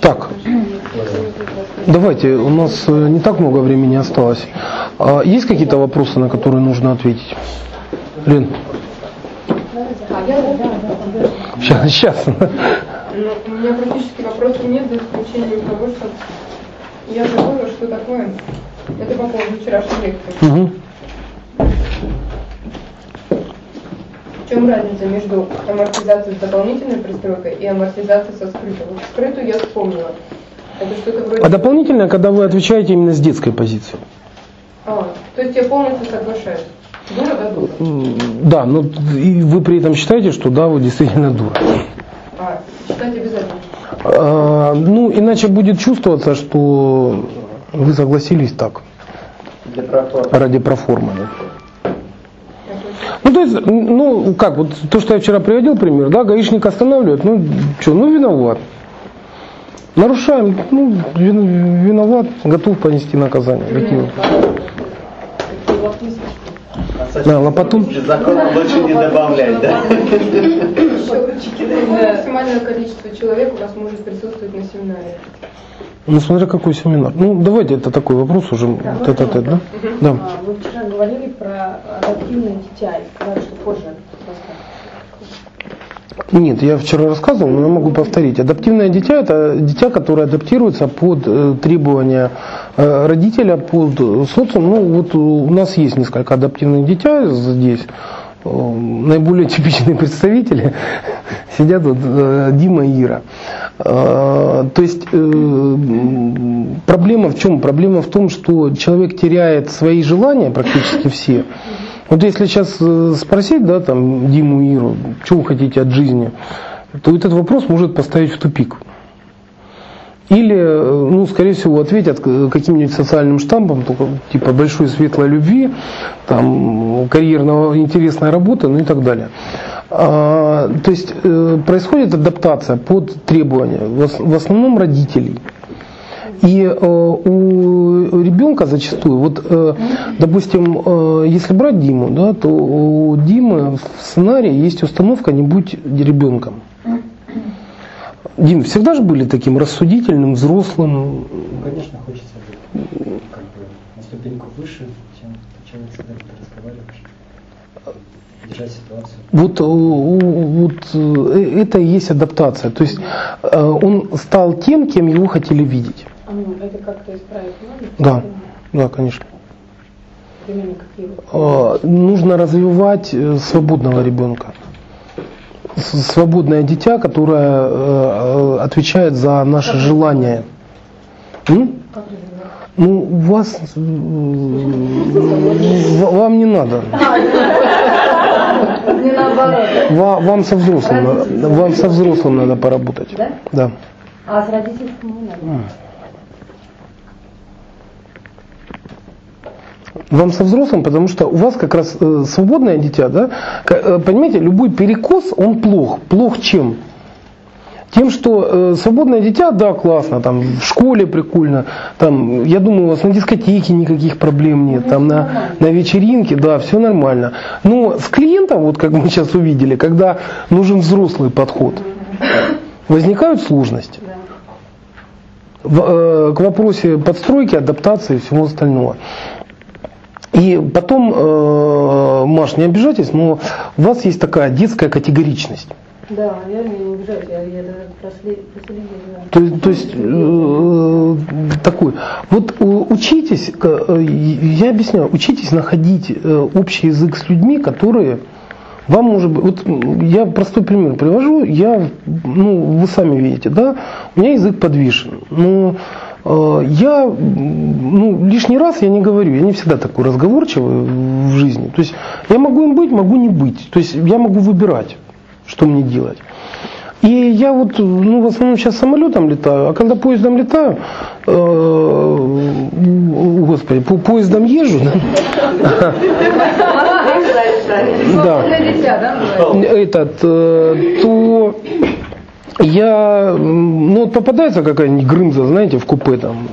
Так, давайте, у нас э, не так много времени осталось. А есть какие-то вопросы, на которые нужно ответить? Лен? Сейчас, сейчас. Ну, у меня практически вопросов нет, за исключением того, что я забыла, что такое. Это по поводу вчерашней лекции. Угу. Чем разница между амортизацией с дополнительной пристройкой и амортизацией со скрытой? Вот скрытую я вспомнила. Это что-то вроде... А дополнительно, когда вы отвечаете именно с детской позиции. А, то есть я полностью соглашаюсь. Дура, да, дура? Да, но и вы при этом считаете, что да, вы действительно дура. А, читать обязательно. А, ну, иначе будет чувствоваться, что вы согласились так, Для проформы. ради проформы. да. Ну, то есть, ну, как, вот то, что я вчера приводил пример, да, гаишник останавливает, ну, что, ну, виноват. Нарушаем, ну, вин- виноват, готов понести наказание. Какие? Да, лопатун. Закон лучше не добавлять, да? Максимальное количество человек у вас может присутствовать на семинаре? Ну, смотря какой семинар. Ну, давайте, это такой вопрос уже, тет а да? Да. А, Вы вчера говорили про адаптивное дитя и сказали, что позже. Нет, я вчера рассказывал, но я могу повторить. Адаптивное дитя – это дитя, которое адаптируется под э, требования э, родителя, под э, социум. Ну, вот у нас есть несколько адаптивных дитя здесь. Наиболее типичные представители сидят вот э, Дима и Ира. Э, То есть э, проблема в чем? Проблема в том, что человек теряет свои желания практически все. Вот если сейчас спросить, да, там, Диму и Иру, что вы хотите от жизни, то этот вопрос может поставить в тупик. Или, э, ну, скорее всего, ответят каким-нибудь социальным штампом, только, типа большой светлой любви, там, карьерного интересной работы, ну и так далее. А, то есть э, происходит адаптация под требования, в основном родителей. И э, у ребенка зачастую, вот, э, допустим, э, если брать Диму, да, то у Димы в сценарии есть установка «не будь ребенком». Дим, всегда же были таким рассудительным, взрослым. Ну, конечно, хочется быть как бы на ступеньку выше, чем тот человек, с которым ты разговариваешь. Держать ситуацию. Вот, э, у- вот э, это и есть адаптация. То есть э, он стал тем, кем его хотели видеть. А, ну, это как-то исправить можно? Да, да, конечно. Примерно какие вот Нужно развивать свободного ребенка. Свободное дитя, которое э, отвечает за наши желания. М? Ну, у вас э, вам не надо. Не наоборот. Ва- Вам со взрослым, вам со взрослым надо поработать. Да? Да. А с родительским не надо. Вам со взрослым, потому что у вас как раз э, свободное дитя, да? Э, Понимаете, любой перекос, он плох. Плох чем? Тем, что э, свободное дитя, да, классно, там в школе прикольно, там, я думаю, у вас на дискотеке никаких проблем нет, там на, на вечеринке, да, все нормально. Но с клиентом, вот как мы сейчас увидели, когда нужен взрослый подход, возникают сложности. В- э, к вопросе подстройки, адаптации и всего остального. И потом, э, Маш, не обижайтесь, но у вас есть такая детская категоричность. Да, я не обижаюсь, я, я даже просле- проследила. То, есть- то есть э, такой. Вот э, учитесь, э, я объясняю, учитесь находить э, общий язык с людьми, которые вам может быть. Вот я простой пример привожу. Я, ну, вы сами видите, да, у меня язык подвешен. Но э, я, м, ну, лишний раз я не говорю, я не всегда такой разговорчивый в жизни. То есть я могу им быть, могу не быть. То есть я могу выбирать, что мне делать. И я вот, ну, в основном сейчас самолетом летаю, а когда поездом летаю, э, господи, по поездом езжу, да, да, этот, э, то я, ну, вот попадается какая-нибудь грымза, знаете, в купе там,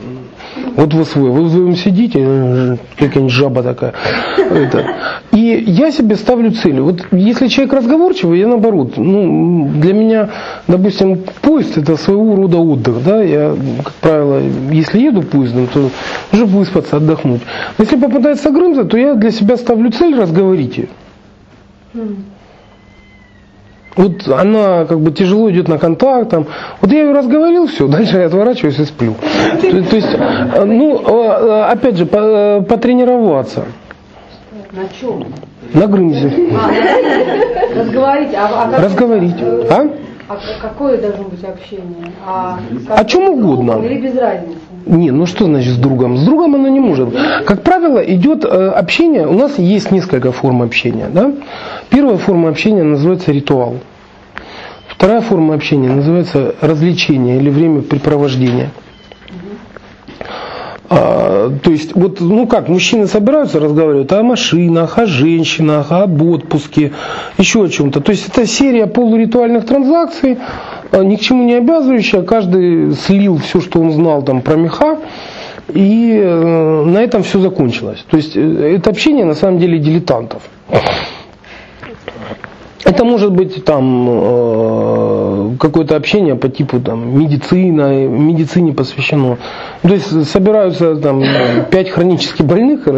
Вот вы свой, вы вдвоем сидите, э, какая-нибудь жаба такая. Это. И я себе ставлю цели. Вот если человек разговорчивый, я наоборот. Ну, для меня, допустим, поезд это своего рода отдых. Да? Я, как правило, если еду поездом, то уже выспаться, отдохнуть. Но если попадается Грымза, то я для себя ставлю цель разговорить ее. Вот она как бы тяжело идет на контакт. Там. Вот я ее разговорил, все, дальше я отворачиваюсь и сплю. То, то есть, э, ну, э, опять же, по- э, потренироваться. На чем? На Грымзе. А, разговорить. А, а как- Разговорить. А? А какое должно быть общение? А, О чем угодно. Или без разницы? Не, ну что значит с другом? С другом оно не может. Как правило, идет э, общение, у нас есть несколько форм общения. Да? Первая форма общения называется ритуал. Вторая форма общения называется развлечение или времяпрепровождение. А, то есть, вот, ну как, мужчины собираются, разговаривают о машинах, о женщинах, об отпуске, еще о чем-то. То есть, это серия полуритуальных транзакций, а, ни к чему не обязывающая. Каждый слил все, что он знал там про меха, и э, на этом все закончилось. То есть, э, это общение на самом деле дилетантов. Это может быть там э, какое-то общение по типу там медицина, медицине посвящено. То есть собираются там пять хронически больных и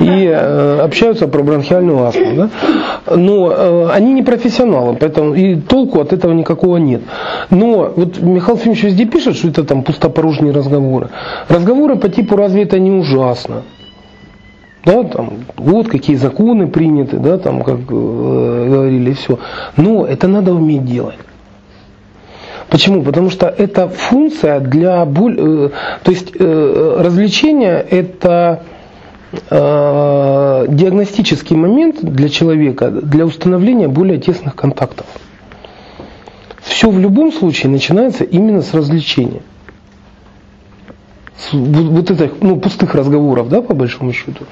э, общаются про бронхиальную астму. Да? Но э, они не профессионалы, поэтому и толку от этого никакого нет. Но вот Михаил Ефимович везде пишет, что это там пустопорожние разговоры. Разговоры по типу разве это не ужасно? Да, там, вот какие законы приняты, да, там, как э, говорили, все. Но это надо уметь делать. Почему? Потому что это функция для боль, э, то есть э, развлечение это э, диагностический момент для человека для установления более тесных контактов. Все в любом случае начинается именно с развлечения вот этих ну, пустых разговоров, да, по большому счету.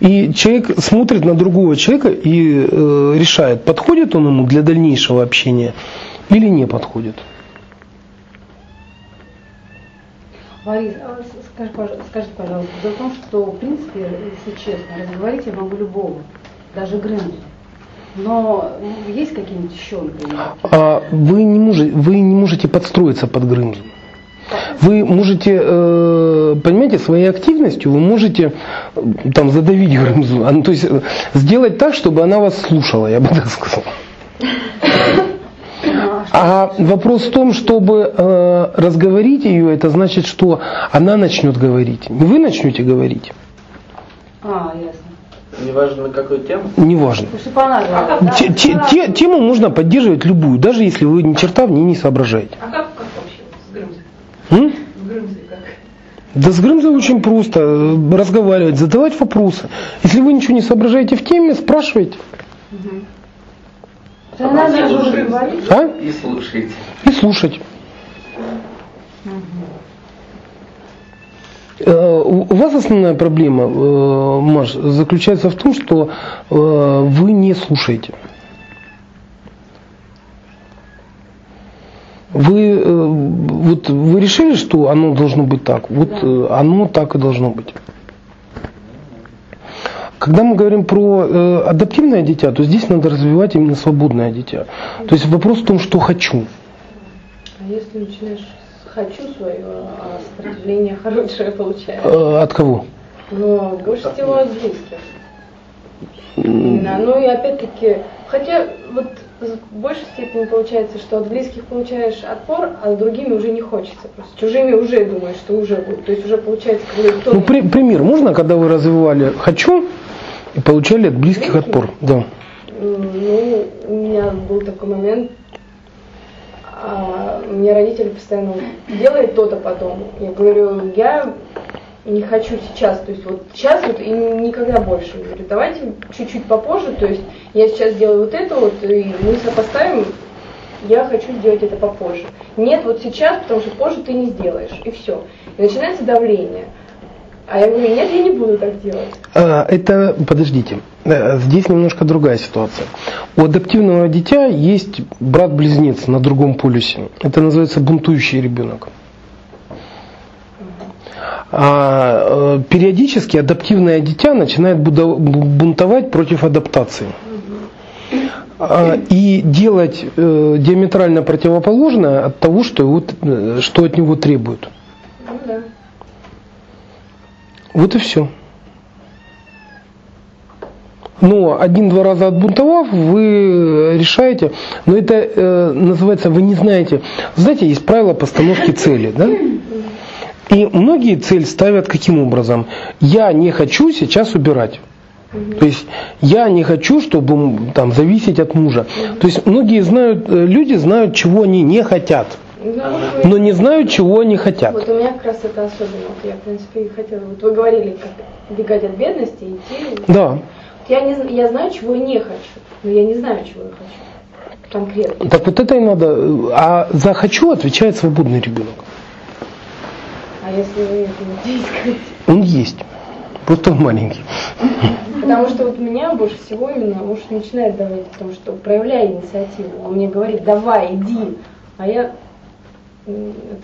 И человек смотрит на другого человека и э, решает, подходит он ему для дальнейшего общения или не подходит. Борис, а скажи, скажите, пожалуйста, дело в том, что, в принципе, если честно, разговорить я могу любого, даже Грэмзи. Но есть какие-нибудь еще, например? А вы не можете, вы не можете подстроиться под Грымзу. Вы можете, э, понимаете, своей активностью вы можете э, там задавить Грымзу, а, ну, то есть э, сделать так, чтобы она вас слушала, я бы так сказал. А вопрос в том, чтобы э, разговорить ее, это значит, что она начнет говорить. Не вы начнете говорить, А, ясно. Неважно на какую тему. неважно. Те- те- те- тему можно поддерживать любую, даже если вы ни черта в ней не соображаете. А как, как вообще с Грымзой? М? С Грымзой как? Да с Грымзой очень просто э, разговаривать, задавать вопросы. Если вы ничего не соображаете в теме, спрашивайте. То есть Она даже говорить. А? И слушайте. И слушать. Э, У вас основная проблема, э, Маш, заключается в том, что э, вы не слушаете. Вы, э, вот, вы решили, что оно должно быть так. Вот э, оно так и должно быть. Когда мы говорим про э, адаптивное дитя, то здесь надо развивать именно свободное дитя. То есть вопрос в том, что хочу. А если начинаешь «хочу» свое, а сопротивление хорошее получаешь? Э, От кого? Но больше всего от близких. Именно. Ну и опять-таки, хотя вот в большей степени получается, что от близких получаешь отпор, а с другими уже не хочется. Просто чужими уже думаешь, что уже будет. То есть уже получается, когда кто Ну, при- пример можно, когда вы развивали «хочу» и получали от близких отпор? Да. Ну, у меня был такой момент, а, мне родители постоянно делай то-то потом. Я говорю, я не хочу сейчас, то есть вот сейчас вот и никогда больше. Я говорю, давайте чуть-чуть попозже, то есть я сейчас делаю вот это вот, и мы сопоставим, я хочу сделать это попозже. Нет, вот сейчас, потому что позже ты не сделаешь, и все. И начинается давление. А я говорю, нет, я не буду так делать. А, Это, подождите, Э, здесь немножко другая ситуация. У адаптивного дитя есть брат-близнец на другом полюсе. Это называется бунтующий ребенок. А э, периодически адаптивное дитя начинает бунтовать против адаптации. А, И делать э, диаметрально противоположное от того, что, его, э, что от него требуют. Ну да. Вот и все. Но один-два раза отбунтовав, вы решаете, но это э, называется, вы не знаете, знаете, есть правило постановки цели, да? И многие цель ставят каким образом? Я не хочу сейчас убирать. То есть я не хочу, чтобы там зависеть от мужа. То есть многие знают, э, люди знают, чего они не хотят, но не знают, чего они хотят. Вот у меня как раз это особенно. Вот я, в принципе, и хотела. Вот вы говорили, как бегать от бедности, идти. Да. Я, не, я знаю, чего я не хочу, но я не знаю, чего я хочу. Конкретно. Так вот это и надо. э, А за хочу отвечает свободный ребенок. А если вы это не искать? Он есть. Просто он маленький. Потому что вот меня больше всего именно муж начинает давать, потому что проявляй инициативу. Он мне говорит, давай, иди. А я,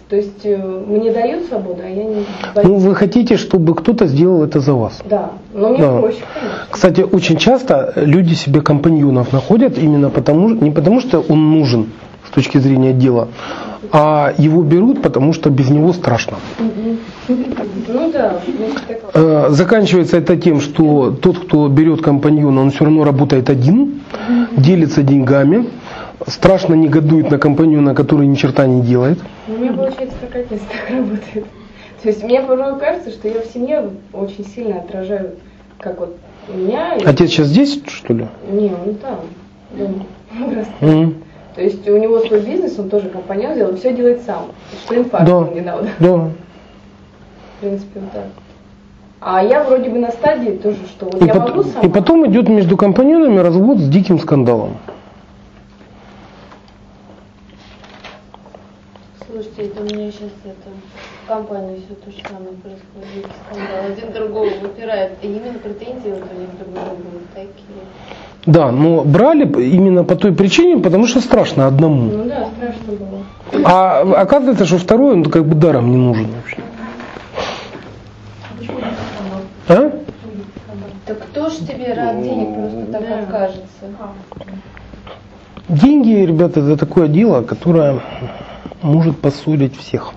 то есть э, мне дают свободу, а я не боюсь. Ну, вы хотите, чтобы кто-то сделал это за вас. Да, но мне Да. проще, конечно. Кстати, очень часто люди себе компаньонов находят именно потому, не потому, что он нужен с точки зрения дела, а его берут, потому что без него страшно. Ну да. Э, Заканчивается это тем, что тот, кто берет компаньона, он все равно работает один, делится деньгами, страшно негодует на компаньона, который ни черта не делает. У меня получается как отец так работает. То есть мне порой кажется, что я в семье очень сильно отражаю, как вот меня. Отец сейчас здесь, что ли? Не, он там. дома. Просто. То есть у него свой бизнес, он тоже компаньон сделал, все делает сам. Что инфаркт Да. не надо. Да. В принципе, вот так. А я вроде бы на стадии тоже, что вот И, я пот- могу сама. и потом идет между компаньонами развод с диким скандалом. Слушайте, это у меня сейчас это компании все то же самое происходит. Скандал. Один другого выпирает. И именно претензии вот у них друг к другу вот такие. Да, но брали именно по той причине, потому что страшно одному. Ну да, страшно было. А оказывается, что второй, он как бы даром не нужен вообще. А? Так кто ж тебе рад денег просто так Да. откажется? Деньги, ребята, это такое дело, которое может поссорить всех.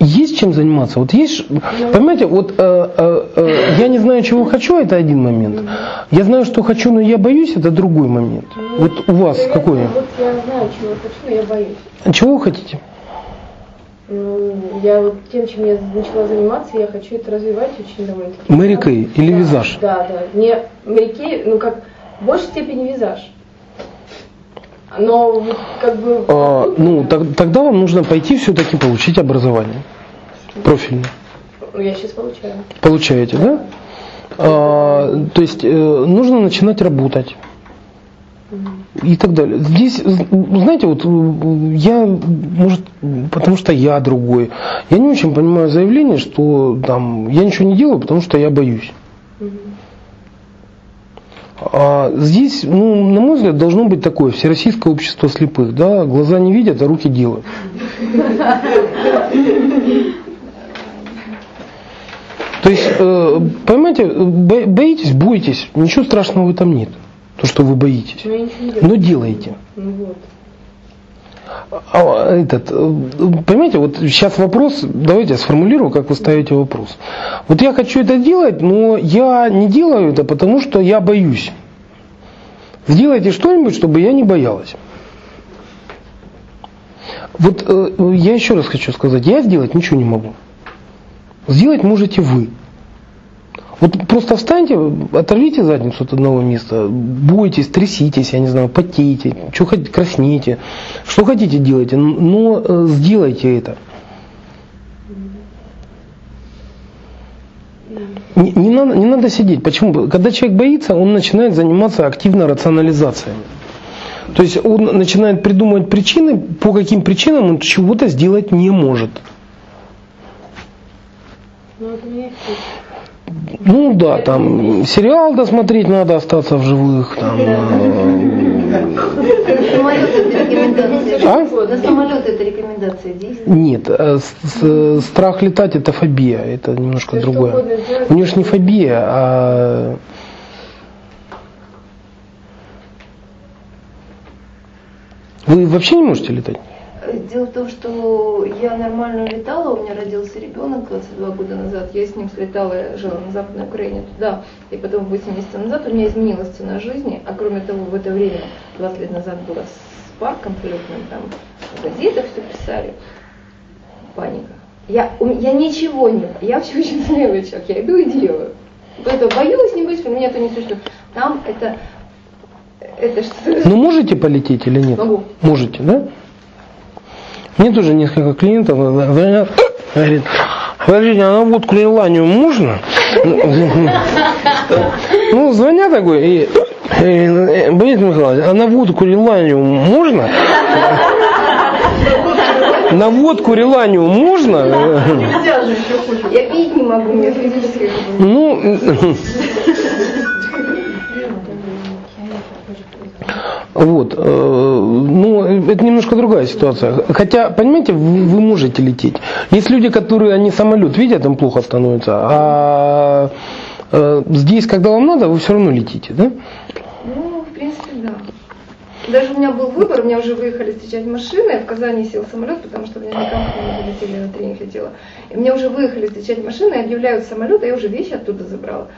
Есть чем заниматься. Вот есть, понимаете, вот э, э, э, я не знаю, чего хочу, это один момент. Я знаю, что хочу, но я боюсь, это другой момент. Вот у вас какой? Вот я знаю, чего хочу, но я боюсь. Чего вы хотите? Ну, я вот тем, чем я начала заниматься, я хочу это развивать очень довольно-таки. Мэри Кей или Да, визаж? Да, да. Не Мэри Кей, ну как, в большей степени визаж. Но как бы... А, ну, так- тогда вам нужно пойти все-таки получить образование. Профильное. Ну, я сейчас получаю. Получаете, да? А, то есть э, нужно начинать работать. И так далее. Здесь, знаете, вот э, я, может, потому что я другой, я не очень понимаю заявление, что там я ничего не делаю, потому что я боюсь. А здесь, ну, на мой взгляд, должно быть такое всероссийское общество слепых, да, глаза не видят, а руки делают. То есть, э, понимаете, бо- боитесь, бойтесь, ничего страшного в этом нет, то, что вы боитесь. Но не Но делайте. Ну вот. А, этот, понимаете, вот сейчас вопрос, давайте я сформулирую, как вы ставите вопрос. Вот я хочу это делать, но я не делаю это, потому что я боюсь. Сделайте что-нибудь, чтобы я не боялась. Вот э, я еще раз хочу сказать, я сделать ничего не могу. Сделать можете вы. Вот просто встаньте, оторвите задницу от одного места, бойтесь, тряситесь, я не знаю, потейте, что хотите, краснейте, что хотите делайте, но э, сделайте это. Не, не надо, не надо сидеть. Почему? Когда человек боится, он начинает заниматься активно рационализациями. То есть он начинает придумывать причины, по каким причинам он чего-то сделать не может. Ну да, там сериал досмотреть надо, остаться в живых. Там, э? А? На самолет эта рекомендация действует? Нет, э, страх летать это фобия, это немножко другое. У нее же не фобия, а вы вообще не можете летать? Дело в том, что я нормально летала, у меня родился ребенок 22 года назад, я с ним слетала, я жила на Западной Украине туда, и потом 8 месяцев назад у меня изменилась цена жизни, а кроме того, в это время, 20 лет назад была с парком полетным, там в газетах все писали, паника. Я, у я ничего не, я вообще очень смелый человек, я иду и делаю. Поэтому боюсь, не боюсь, меня это не существует. Там это, это что-то... Ну можете полететь или нет? Могу. Можете, да? Мне тоже несколько клиентов звонят, говорит, подождите, а на водку Лиланию можно? Ну, звонят такой, и, Борис Михайлович, а на водку Лиланию можно? На водку Реланию можно? Я пить не могу, физически... Ну, вот, э, ну, это немножко другая ситуация. Хотя, понимаете, вы, можете лететь. Есть люди, которые, они самолет видят, им плохо становится, а э, здесь, когда вам надо, вы все равно летите, да? Ну, в принципе, да. Даже у меня был выбор, меня уже выехали встречать машины, я в Казани сел самолет, потому что мне на кампу мы залетели, на тренинг летела. И меня уже выехали встречать машины, объявляют самолет, а я уже вещи оттуда забрала.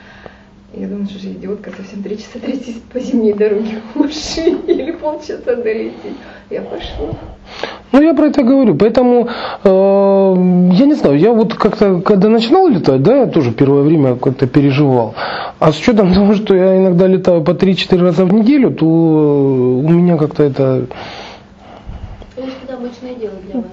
Я думаю, что же идиотка совсем три часа трястись по зимней дороге в машине или полчаса долететь. Я пошла. Ну, я про это говорю. Поэтому, э, я не знаю, я вот как-то, когда начинал летать, да, я тоже первое время как-то переживал. А с учетом того, что я иногда летаю по 3-4 раза в неделю, то у меня как-то это...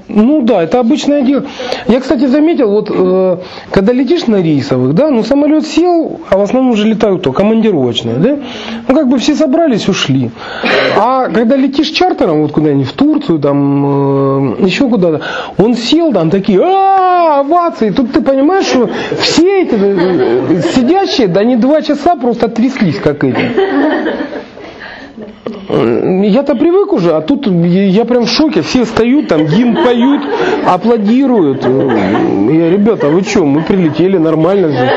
Ну да, это обычное дело. Я, кстати, заметил, вот э, когда летишь на рейсовых, да, ну самолет сел, а в основном уже летают то, командировочные, да, ну как бы все собрались, ушли. А когда летишь чартером, вот куда-нибудь в Турцию, там, э, еще куда-то, он сел, там такие, а овации, тут ты понимаешь, что все эти э, сидящие, да они два часа просто тряслись, как эти. Я-то привык уже, а тут я прям в шоке. Все встают, там гимн поют, аплодируют. Я, ребята, вы что, мы прилетели нормально же.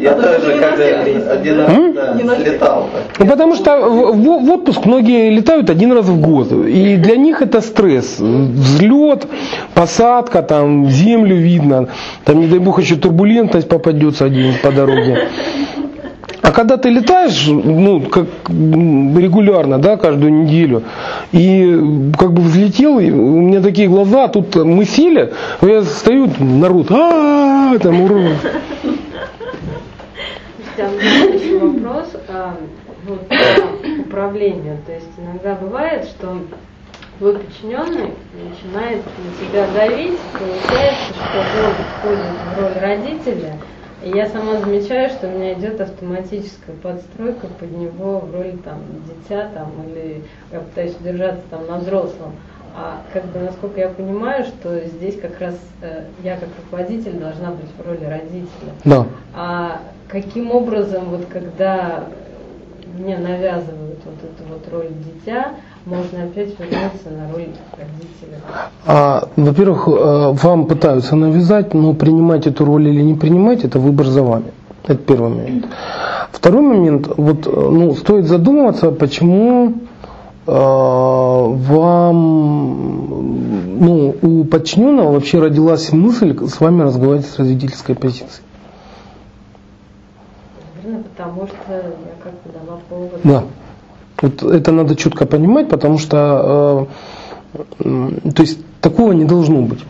Я тоже когда один раз М? да, слетал. так. Ну, потому что в, в- в отпуск многие летают один раз в год. И для них это стресс. Взлет, посадка, там землю видно. Там, не дай бог, еще турбулентность попадется один по дороге. А когда ты летаешь, ну, как регулярно, да, каждую неделю, и как бы взлетел, и у меня такие глаза, тут мы сели, я стою, народ, а там ура. Там еще вопрос а, управлению. То есть иногда бывает, что твой подчиненный начинает на тебя давить, получается, что он входит в роль родителя, и я сама замечаю, что у меня идет автоматическая подстройка под него в роли там дитя там или я пытаюсь удержаться там на взрослом. А как бы насколько я понимаю, что здесь как раз э, я как руководитель должна быть в роли родителя. Да. А каким образом, вот когда мне навязывают вот эту вот роль дитя, можно опять вернуться на роль родителя? А, во-первых, э, вам пытаются навязать, но принимать эту роль или не принимать, это выбор за вами. Это первый момент. Второй момент, вот, э, ну, стоит задумываться, почему э, вам, ну, у подчиненного вообще родилась мысль с вами разговаривать с родительской позиции. Наверное, потому что я как бы дала повод. Да. Вот это надо четко понимать, потому что, э, то есть такого не должно быть.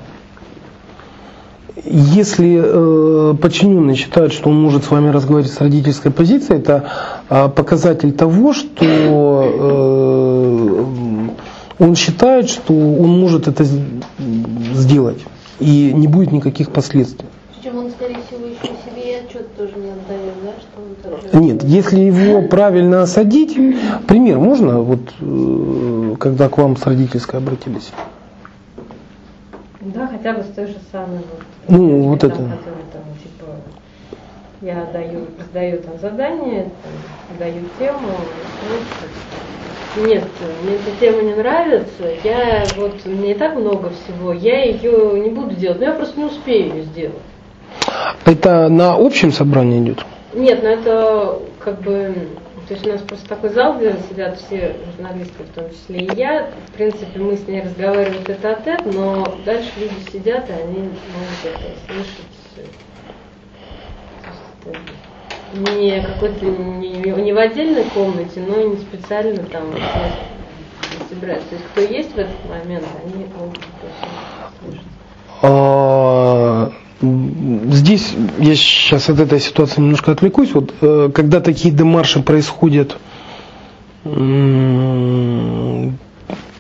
Если э, подчиненный считает, что он может с вами разговаривать с родительской позиции, это э, показатель того, что э, он считает, что он может это сделать и не будет никаких последствий. Причем он, скорее всего, еще себе и отчет тоже не отдает, да, что он так Нет, если его правильно осадить, пример можно, вот э, когда к вам с родительской обратились? Да, хотя бы с той же самой вот. Ну, вот там, это. который там, типа, я даю, сдаю там задание, там, даю тему, слушаю. Нет, мне эта тема не нравится. Я вот, мне и так много всего. Я ее не буду делать, но я просто не успею ее сделать. Это на общем собрании идет? Нет, ну это как бы, то есть у нас просто такой зал, где сидят все журналисты, в том числе и я. В принципе, мы с ней разговариваем тет а тет, но дальше люди сидят, и они могут это слышать. Не какой-то, не, не в отдельной комнате, но и не специально там собираются. То есть кто есть в этот момент, они могут слышать. Здесь я сейчас от этой ситуации немножко отвлекусь. Вот э, когда такие демарши происходят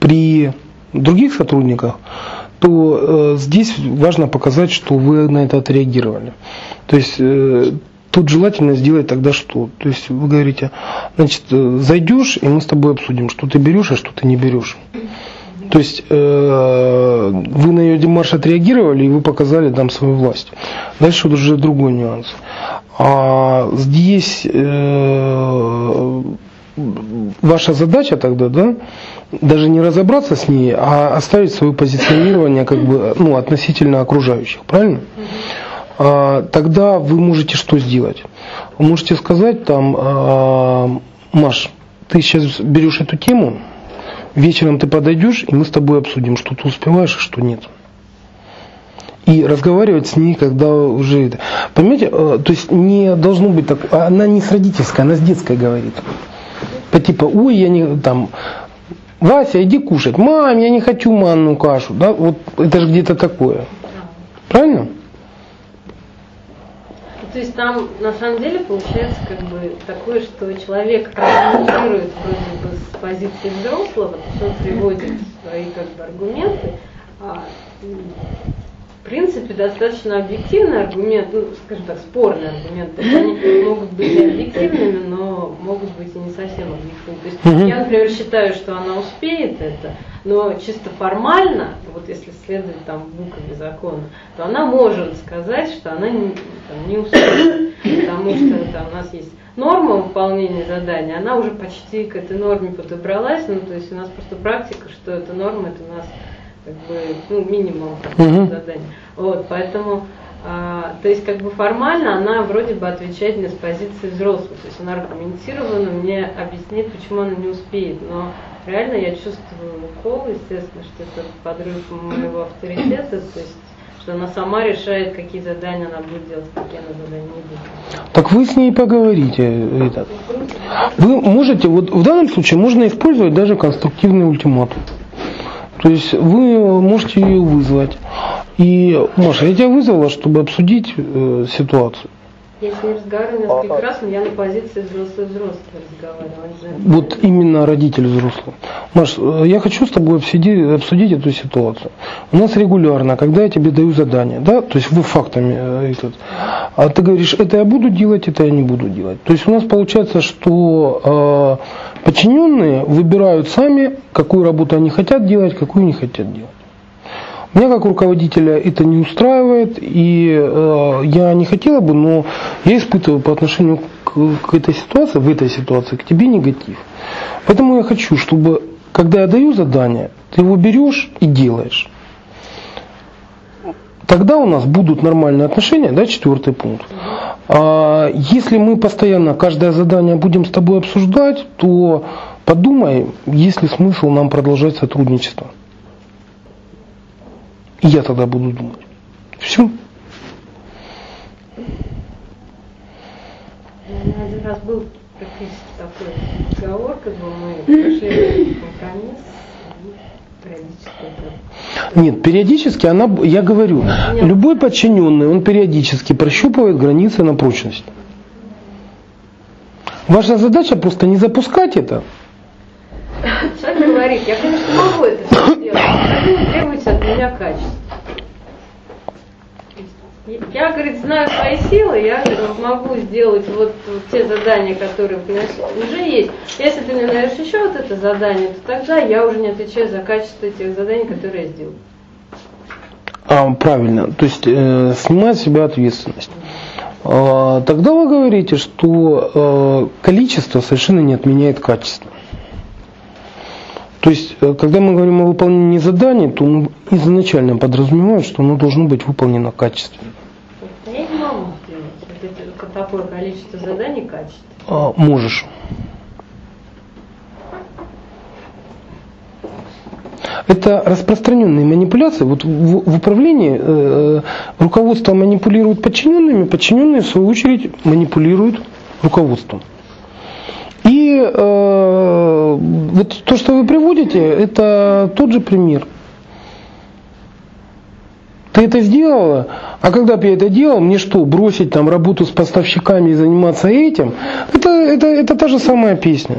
при других сотрудниках, то э, здесь важно показать, что вы на это отреагировали. То есть э, тут желательно сделать тогда что? То есть вы говорите, значит, зайдешь, и мы с тобой обсудим, что ты берешь, а что ты не берешь. То есть э, вы на ее демарш отреагировали, и вы показали там свою власть. Дальше вот уже другой нюанс. А здесь э, ваша задача тогда, да, даже не разобраться с ней, а оставить свое позиционирование как бы, ну, относительно окружающих, правильно? А, тогда вы можете что сделать? Вы можете сказать там, а, Маш, ты сейчас берешь эту тему, вечером ты подойдешь, и мы с тобой обсудим, что ты успеваешь, а что нет. И разговаривать с ней, когда уже это. Понимаете, э, то есть не должно быть так. Она не с родительской, она с детской говорит. По типа, ой, я не там. Вася, иди кушать. Мам, я не хочу манную кашу. Да, вот это же где-то такое. Правильно? То есть там на самом деле получается как бы такое, что человек аргументирует вроде бы с позиции взрослого, то приводит свои как бы аргументы, а принципе, достаточно объективный аргумент, ну, скажем так, спорный аргумент. Они могут быть объективными, но могут быть и не совсем объективными. То есть я, например, считаю, что она успеет это, но чисто формально, вот если следовать там букве закона, то она может сказать, что она не, там, не успеет. Потому что там, у нас есть норма выполнения задания, она уже почти к этой норме подобралась, ну, то есть у нас просто практика, что эта норма, это у нас как бы, ну, минимум Мгм. задания. Вот, поэтому, а, то есть как бы формально она вроде бы отвечает мне с позиции взрослого, то есть она аргументированно мне объяснит, почему она не успеет, но реально я чувствую укол, естественно, что это подрыв моего авторитета, то есть что она сама решает, какие задания она будет делать, какие она задания не будет. Так вы с ней поговорите. Этот. Вы можете, вот в данном случае можно использовать даже конструктивный ультиматум. То есть вы можете ее вызвать. И, Маша, я тебя вызвала, чтобы обсудить э, ситуацию. Я с ней разговариваю несколько раз, но я на позиции взрослый-взрослый разговариваю. Вот именно родитель взрослый. Маш, э, я хочу с тобой обсудить, обсудить эту ситуацию. У нас регулярно, когда я тебе даю задание, да, то есть вы фактами э, этот, а ты говоришь, это я буду делать, это я не буду делать. То есть у нас получается, что э, подчиненные выбирают сами, какую работу они хотят делать, какую не хотят делать. Меня как руководителя это не устраивает, и э, я не хотела бы, но я испытываю по отношению к, к этой ситуации, в этой ситуации, к тебе негатив. Поэтому я хочу, чтобы, когда я даю задание, ты его берешь и делаешь. Тогда у нас будут нормальные отношения, да, четвертый пункт. А если мы постоянно каждое задание будем с тобой обсуждать, то подумай, есть ли смысл нам продолжать сотрудничество. И я тогда буду думать. Все. Один раз был практически такой разговор, как мы пошли компромисс, Нет, периодически она, я говорю, любой подчиненный, он периодически прощупывает границы на прочность. Ваша задача просто не запускать это, Человек говорит, я, конечно, могу это сделать, но вы требуете от меня качества. Я, говорит, знаю свои силы, я могу сделать вот, вот те задания, которые меня уже есть. Если ты мне даешь еще вот это задание, то тогда я уже не отвечаю за качество этих заданий, которые я сделаю. а, правильно, то есть э, снимать с себя ответственность. А, тогда вы говорите, что э, количество совершенно не отменяет качество. То есть, э, когда мы говорим о выполнении заданий, то мы изначально подразумеваем, что оно должно быть выполнено качественно. Я не могу сделать вот такое количество заданий качественно. А, можешь. Это распространенные манипуляции. Вот в, в управлении э, руководство манипулирует подчиненными, подчиненные в свою очередь манипулируют руководством. И э, вот то, что вы приводите, это тот же пример. Ты это сделала, а когда бы я это делал, мне что, бросить там работу с поставщиками и заниматься этим? Это, это, это та же самая песня.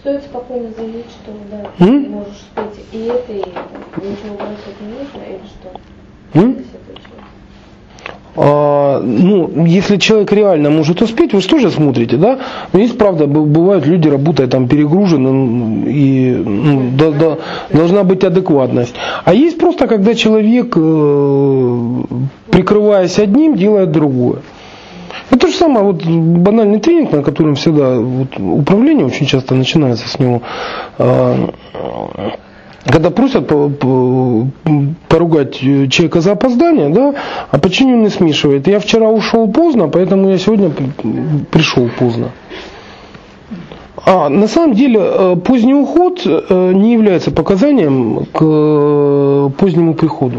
Стоит спокойно заявить, что да, М? ты можешь спеть и это, и это. Ничего бросать не нужно, или что? М? Если это человек. А, ну, если человек реально может успеть, вы же тоже смотрите, да? Но есть правда, бывают люди, работая там перегружены, и ну, да- да, должна быть адекватность. А есть просто, когда человек, э, прикрываясь одним, делает другое. Это то же самое, вот банальный тренинг, на котором всегда вот, управление очень часто начинается с него. Когда просят по- по- поругать человека за опоздание, да, а подчиненный смешивает. Я вчера ушел поздно, поэтому я сегодня при- пришел поздно. А на самом деле э, поздний уход э, не является показанием к э, позднему приходу.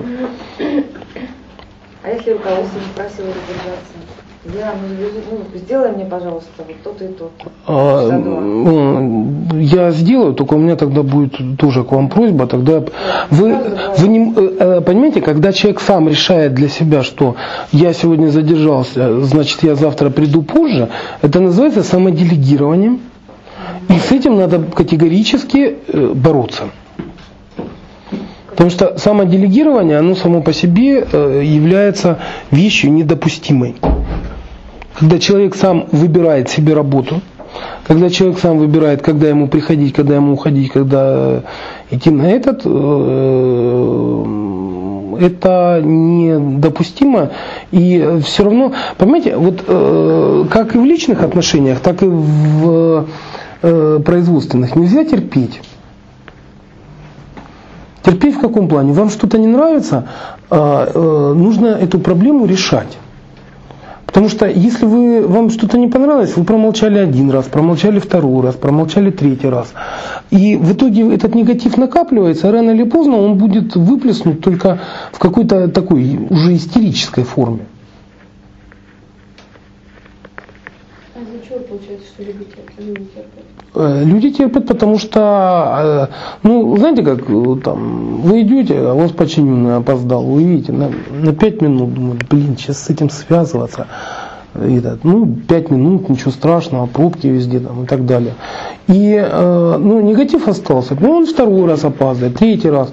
А если руководство попросило задержаться? Я, ну, сделай мне, пожалуйста, вот то-то и то-то. А, Я сделаю, только у меня тогда будет тоже к вам просьба. Тогда вы, вы не, э, э, понимаете, когда человек сам решает для себя, что я сегодня задержался, значит я завтра приду позже, это называется самоделегированием. И с этим надо категорически э, бороться. Потому что самоделегирование, оно само по себе является вещью недопустимой. Когда человек сам выбирает себе работу, когда человек сам выбирает, когда ему приходить, когда ему уходить, когда идти на этот, э, это недопустимо. И все равно, понимаете, вот э, как и в личных отношениях, так и в э, производственных нельзя терпеть. Терпеть в каком плане? Вам что-то не нравится, а, э, нужно эту проблему решать. Потому что если вы, вам что-то не понравилось, вы промолчали один раз, промолчали второй раз, промолчали третий раз. И в итоге этот негатив накапливается, а рано или поздно он будет выплеснут только в какой-то такой уже истерической форме. Чего получается, что люди терпят? Э, Люди терпят, потому что, э, ну, знаете, как э, там, вы идете, а вас подчиненный опоздал, вы видите, на, на 5 минут, думали, блин, сейчас с этим связываться. И так, ну, 5 минут, ничего страшного, пробки везде там, и так далее. И, э, ну, негатив остался. Ну, он второй раз опаздывает, третий раз,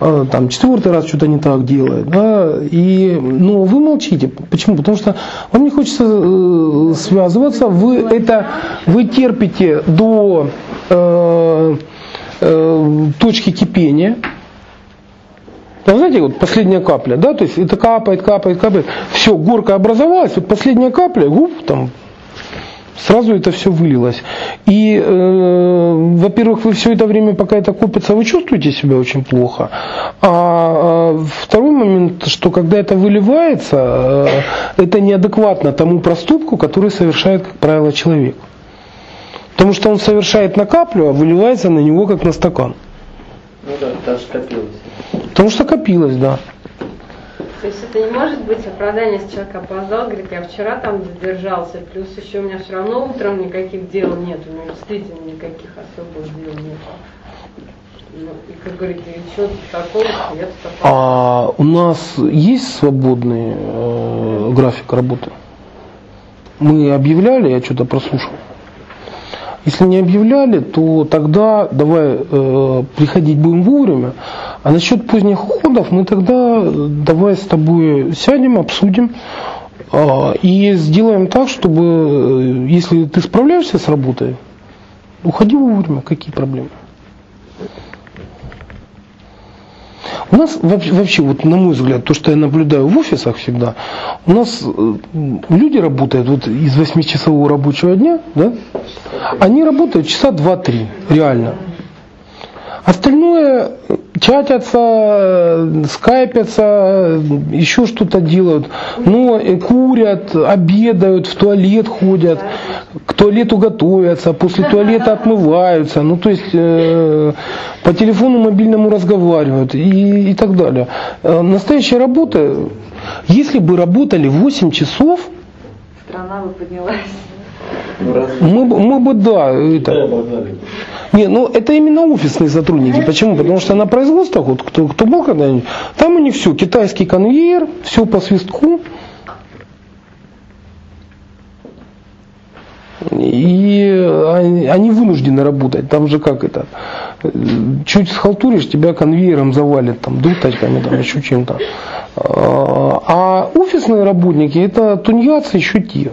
там, четвертый раз что-то не так делает. Да, и, но вы молчите. Почему? Потому что вам не хочется э, связываться, вы это, вы терпите до э, э, точки кипения. Ну, знаете, вот последняя капля, да, то есть это капает, капает, капает, все, горка образовалась, вот последняя капля, гуп, там, сразу это все вылилось. И, э, во-первых, вы все это время, пока это копится, вы чувствуете себя очень плохо. А э, второй момент, что когда это выливается, э, это неадекватно тому проступку, который совершает, как правило, человек. Потому что он совершает на каплю, а выливается на него как на стакан. Ну да, даже копилось. Потому что копилось, да. То есть это не может быть оправдание, если человек опоздал, говорит, я вчера там задержался, плюс еще у меня все равно утром никаких дел нет, у меня действительно никаких особых дел нет. Ну, и как говорите, и что такого, я? А у нас есть свободный э, график работы? Мы объявляли, я что-то прослушал. Если не объявляли, то тогда давай э, приходить будем вовремя. А насчет поздних уходов мы тогда э, давай с тобой сядем, обсудим э, и сделаем так, чтобы э, если ты справляешься с работой, уходи вовремя, какие проблемы? У нас вообще, вот на мой взгляд, то, что я наблюдаю в офисах всегда, у нас э, люди работают вот из 8-часового рабочего дня, да, они работают часа 2-3, реально. Остальное чатятся, скайпятся, еще что-то делают, но э, курят, обедают, в туалет ходят, к туалету готовятся, после туалета отмываются, ну то есть э, по телефону мобильному разговаривают и, и так далее. Э, Настоящая работа, если бы работали 8 часов, Страна бы поднялась. Ну, мы, бы- мы бы, да, это. Не, ну это именно офисные сотрудники. Почему? Потому что на производствах, вот кто, кто был когда-нибудь, там у них все, китайский конвейер, все по свистку. И они, они вынуждены работать. Там же как это, чуть схалтуришь, тебя конвейером завалит, там, дуточками, там, еще чем-то. А а офисные работники, это тунеядцы еще те.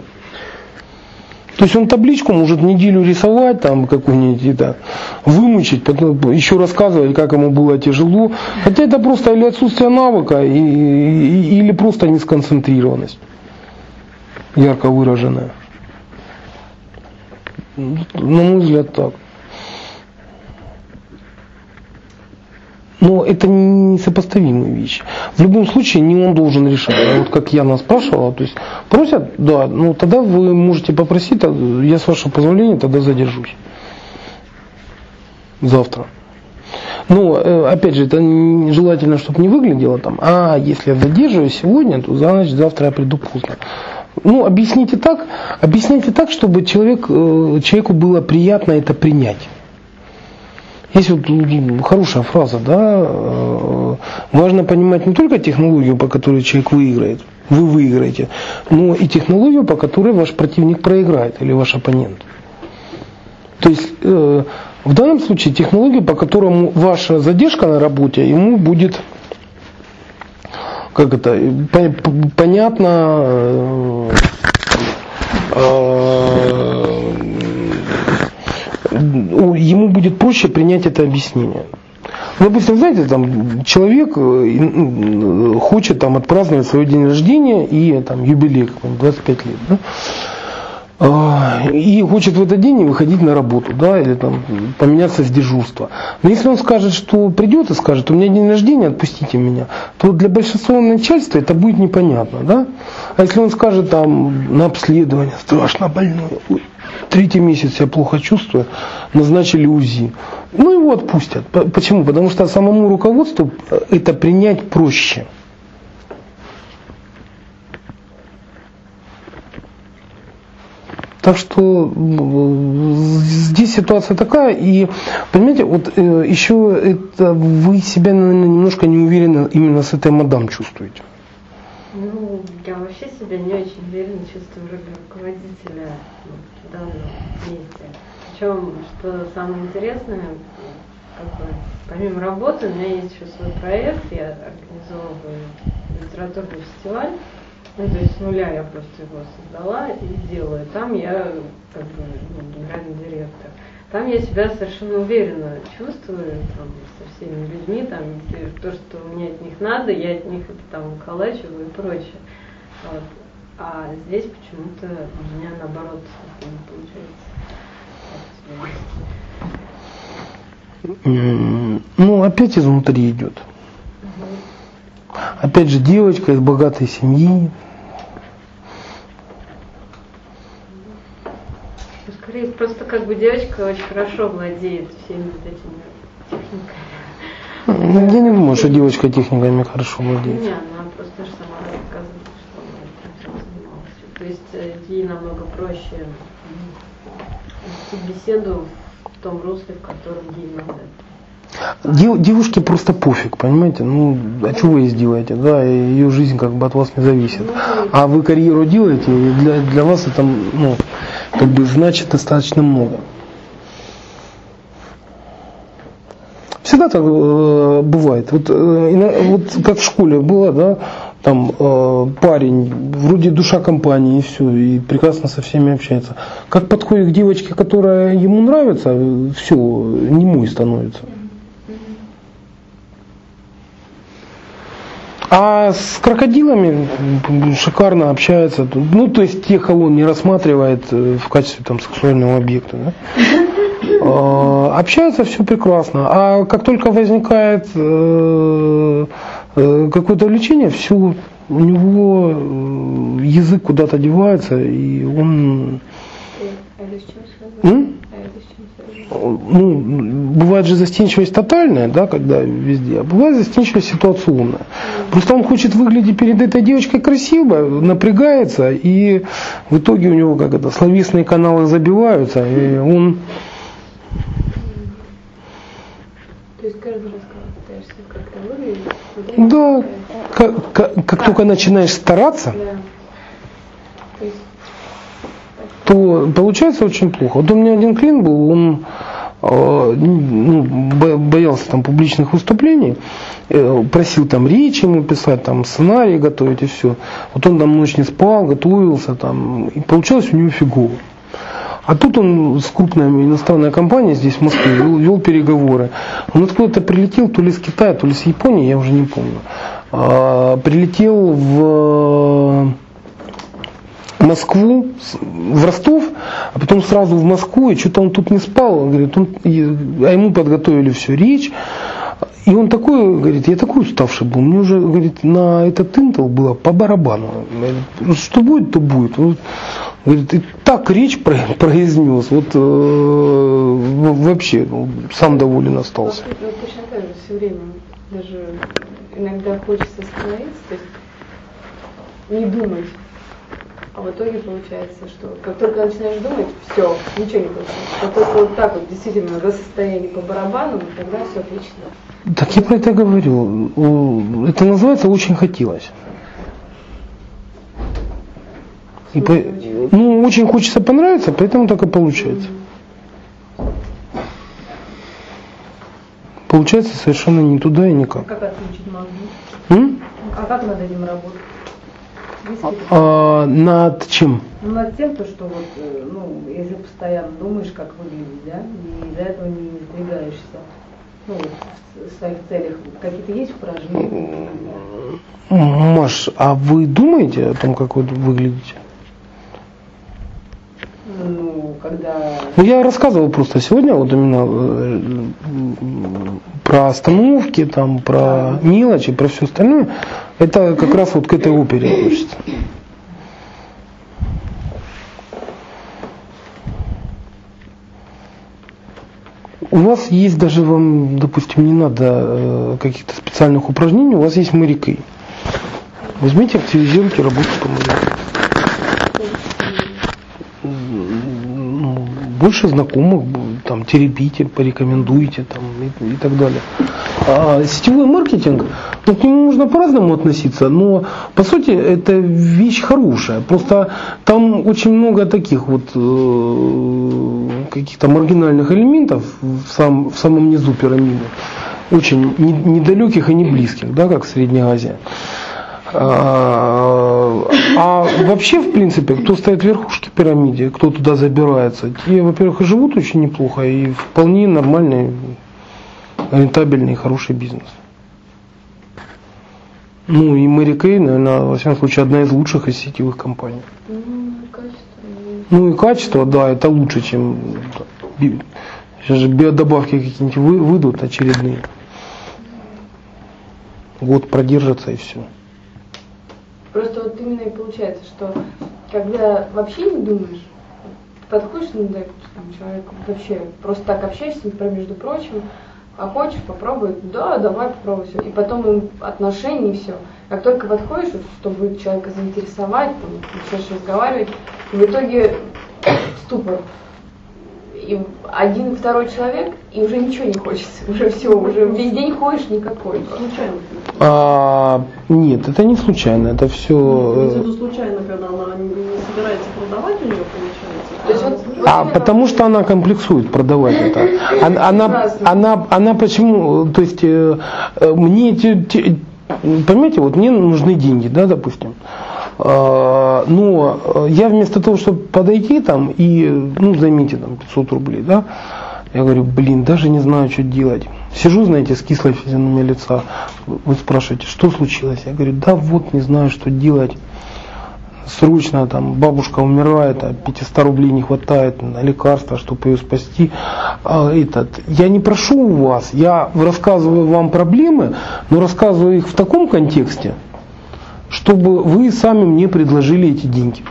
То есть он табличку может неделю рисовать, там какую-нибудь, это, вымучить, потом еще рассказывать, как ему было тяжело. Хотя это просто или отсутствие навыка, и- и- или просто несконцентрированность ярко выраженная. На мой взгляд, так. Но это несопоставимые вещи. В любом случае, не он должен решать. А Вот как Яна спрашивала, то есть просят, да, ну тогда вы можете попросить, а я с вашего позволения тогда задержусь. Завтра. Но, э, опять же, это желательно, чтобы не выглядело там, а если я задерживаюсь сегодня, то значит завтра я приду поздно. Ну, объясните так, объясняйте так, чтобы человек, э, человеку было приятно это принять. Есть вот м, хорошая фраза, да, э, важно понимать не только технологию, по которой человек выиграет, вы выиграете, но и технологию, по которой ваш противник проиграет или ваш оппонент. То есть э, в данном случае технологию, по которому ваша задержка на работе, ему будет как это, по- по- понятно, э, э, ему будет проще принять это объяснение. Ну, Допустим, знаете, там человек э, м, хочет там отпраздновать свой день рождения и там юбилей какой-нибудь, 25 лет, да? А, и хочет в этот день не выходить на работу, да, или там поменяться с дежурства. Но если он скажет, что придет и скажет, у меня день рождения, отпустите меня, то для большинства начальства это будет непонятно, да. А если он скажет там на обследование, страшно больной, ой, третий месяц я плохо чувствую, назначили УЗИ, ну его отпустят. Почему? Потому что самому руководству э, это принять проще. Так что м, здесь ситуация такая, и понимаете, вот э, еще это вы себя, наверное, немножко не уверенно именно с этой мадам чувствуете. Ну, я вообще себя не очень уверенно чувствую руководителя данном месте. Причем, что самое интересное, как бы, помимо работы, у меня есть еще свой проект, я организовываю литературный фестиваль. Ну, то есть с нуля я просто его создала и делаю. Там я как бы ну, генеральный директор. Там я себя совершенно уверенно чувствую там, со всеми людьми, там, то, что мне от них надо, я от них там выколачиваю и прочее. Вот. А здесь почему-то у меня наоборот это не получается. Ну, опять изнутри идет. Опять же, девочка из богатой семьи. Ну, скорее, просто как бы девочка очень хорошо владеет всеми вот этими техниками. М, Я не думаю, что девочка техниками хорошо владеет. Не, она просто же сама рассказывает, что она этим всем есть э, ей намного проще вести беседу в том русле, в котором ей надо. Дев- девушке просто пофиг, понимаете? Ну, а что вы ей сделаете? Да, ее жизнь как бы от вас не зависит. А вы карьеру делаете, и для, для вас это, ну, как бы значит достаточно много. Всегда так э, бывает. Вот, э, вот как в школе было, да, там э, парень, вроде душа компании и все, и прекрасно со всеми общается. Как подходит к девочке, которая ему нравится, все, не мой становится. А с крокодилами шикарно общается. Ну, то есть тех, кого он не рассматривает э, в качестве там, сексуального объекта. да. А, Общается все прекрасно. А как только возникает э, какое-то влечение, все, у него э, язык куда-то девается, и он... А? М? А связано? ну, бывает же застенчивость тотальная, да, когда везде, а бывает застенчивость ситуационная. Просто он хочет выглядеть перед этой девочкой красиво, напрягается, и в итоге у него как это, словесные каналы забиваются, и он То есть каждый раз, когда пытаешься как-то выглядеть, да, как, как- как только начинаешь стараться. То получается очень плохо. Вот у меня один клиент был, он э, ну, бо- боялся там публичных выступлений, э, просил там речь ему писать, там сценарий готовить и все. Вот он там ночь не спал, готовился там, и получалось у него фигово. А тут он с крупной иностранной компанией здесь в Москве вел, вел переговоры. Он откуда-то прилетел, то ли с Китая, то ли с Японии, я уже не помню. А, прилетел в Москву, в Ростов, а потом сразу в Москву, и что-то он тут не спал, он говорит, он, а ему подготовили все речь, и он такой, говорит, я такой уставший был, мне уже, говорит, на этот Intel было по барабану, «Ну, что будет, то будет. Вот, говорит, и так речь про- произнес, вот э, вообще, ну, сам доволен остался. Вот, вот точно так же все время. Даже иногда хочется остановиться, не думать. А в итоге получается, что как только начинаешь думать, все, ничего не хочется. Как только вот так вот действительно до состояния по барабану, тогда все отлично. Так я про это говорю. Это называется очень хотелось. И по- ну, очень хочется понравиться, поэтому так и получается. Получается совершенно не туда и никак. Как отключить мозги? А как над этим работать? Ли- А, над чем? Ну, над тем, то, что вот, э, ну, если постоянно думаешь, как выглядеть, да, и из-за этого не напрягаешься, ну, в своих целях, какие-то есть упражнения? Маш, а вы думаете о том, как вы выглядите? Ну, когда... Ну, я рассказывал просто сегодня вот именно э, про остановки, там, про мелочи, про все остальное. Это как раз вот к этой опере относится. У вас есть даже вам, допустим, не надо э, каких-то специальных упражнений, у вас есть Мэри Кей. Возьмите, активизируйте работу по Мэри Кей. ну, больше знакомых, там, теребите, порекомендуйте там, и, и так далее. А сетевой маркетинг, ну, к нему можно по-разному относиться, но по сути это вещь хорошая. Просто там очень много таких вот э, каких-то маргинальных элементов в, сам, в самом низу пирамиды, очень не- недалеких и не близких, да, как в Средней Азии. А а вообще, в принципе, кто стоит в верхушке пирамиды, кто туда забирается, те, во-первых, и живут очень неплохо, и вполне нормальный, рентабельный, хороший бизнес. Ну и Мэри Кей, наверное, во всяком случае, одна из лучших из сетевых компаний. Ну, ну, Ну и качество, да, это лучше, чем сейчас же биодобавки какие-нибудь вы- выйдут очередные. Год продержится и все. Просто вот именно и получается, что когда вообще не думаешь, подходишь ну, да, там, человеку, вообще просто так общаешься, например, между прочим, а хочешь попробуй, да, давай попробуй все. И потом отношения и все. Как только подходишь, чтобы человека заинтересовать, там, начинаешь разговаривать, в итоге ступор. И один, второй человек, и уже ничего не хочется. Уже все, уже весь день ходишь никакой. Случайно. А, нет, это не случайно, это все. виду случайно, когда она не собирается продавать у нее, получается. То есть а вот- А потому что она комплексует продавать это. Она, она, она, она почему, то есть э, э, мне эти, те- понимаете, вот мне нужны деньги, да, допустим. Но э, я вместо того, чтобы подойти там и, ну, займите там 500 рублей, да, Я говорю, блин, даже не знаю, что делать. Сижу, знаете, с кислой физиономией лица. Вы спрашиваете, что случилось? Я говорю, да вот, не знаю, что делать. Срочно там бабушка умирает, а 500 рублей не хватает на лекарства, чтобы ее спасти. А, этот, я не прошу у вас, я рассказываю вам проблемы, но рассказываю их в таком контексте, чтобы вы сами мне предложили эти деньги.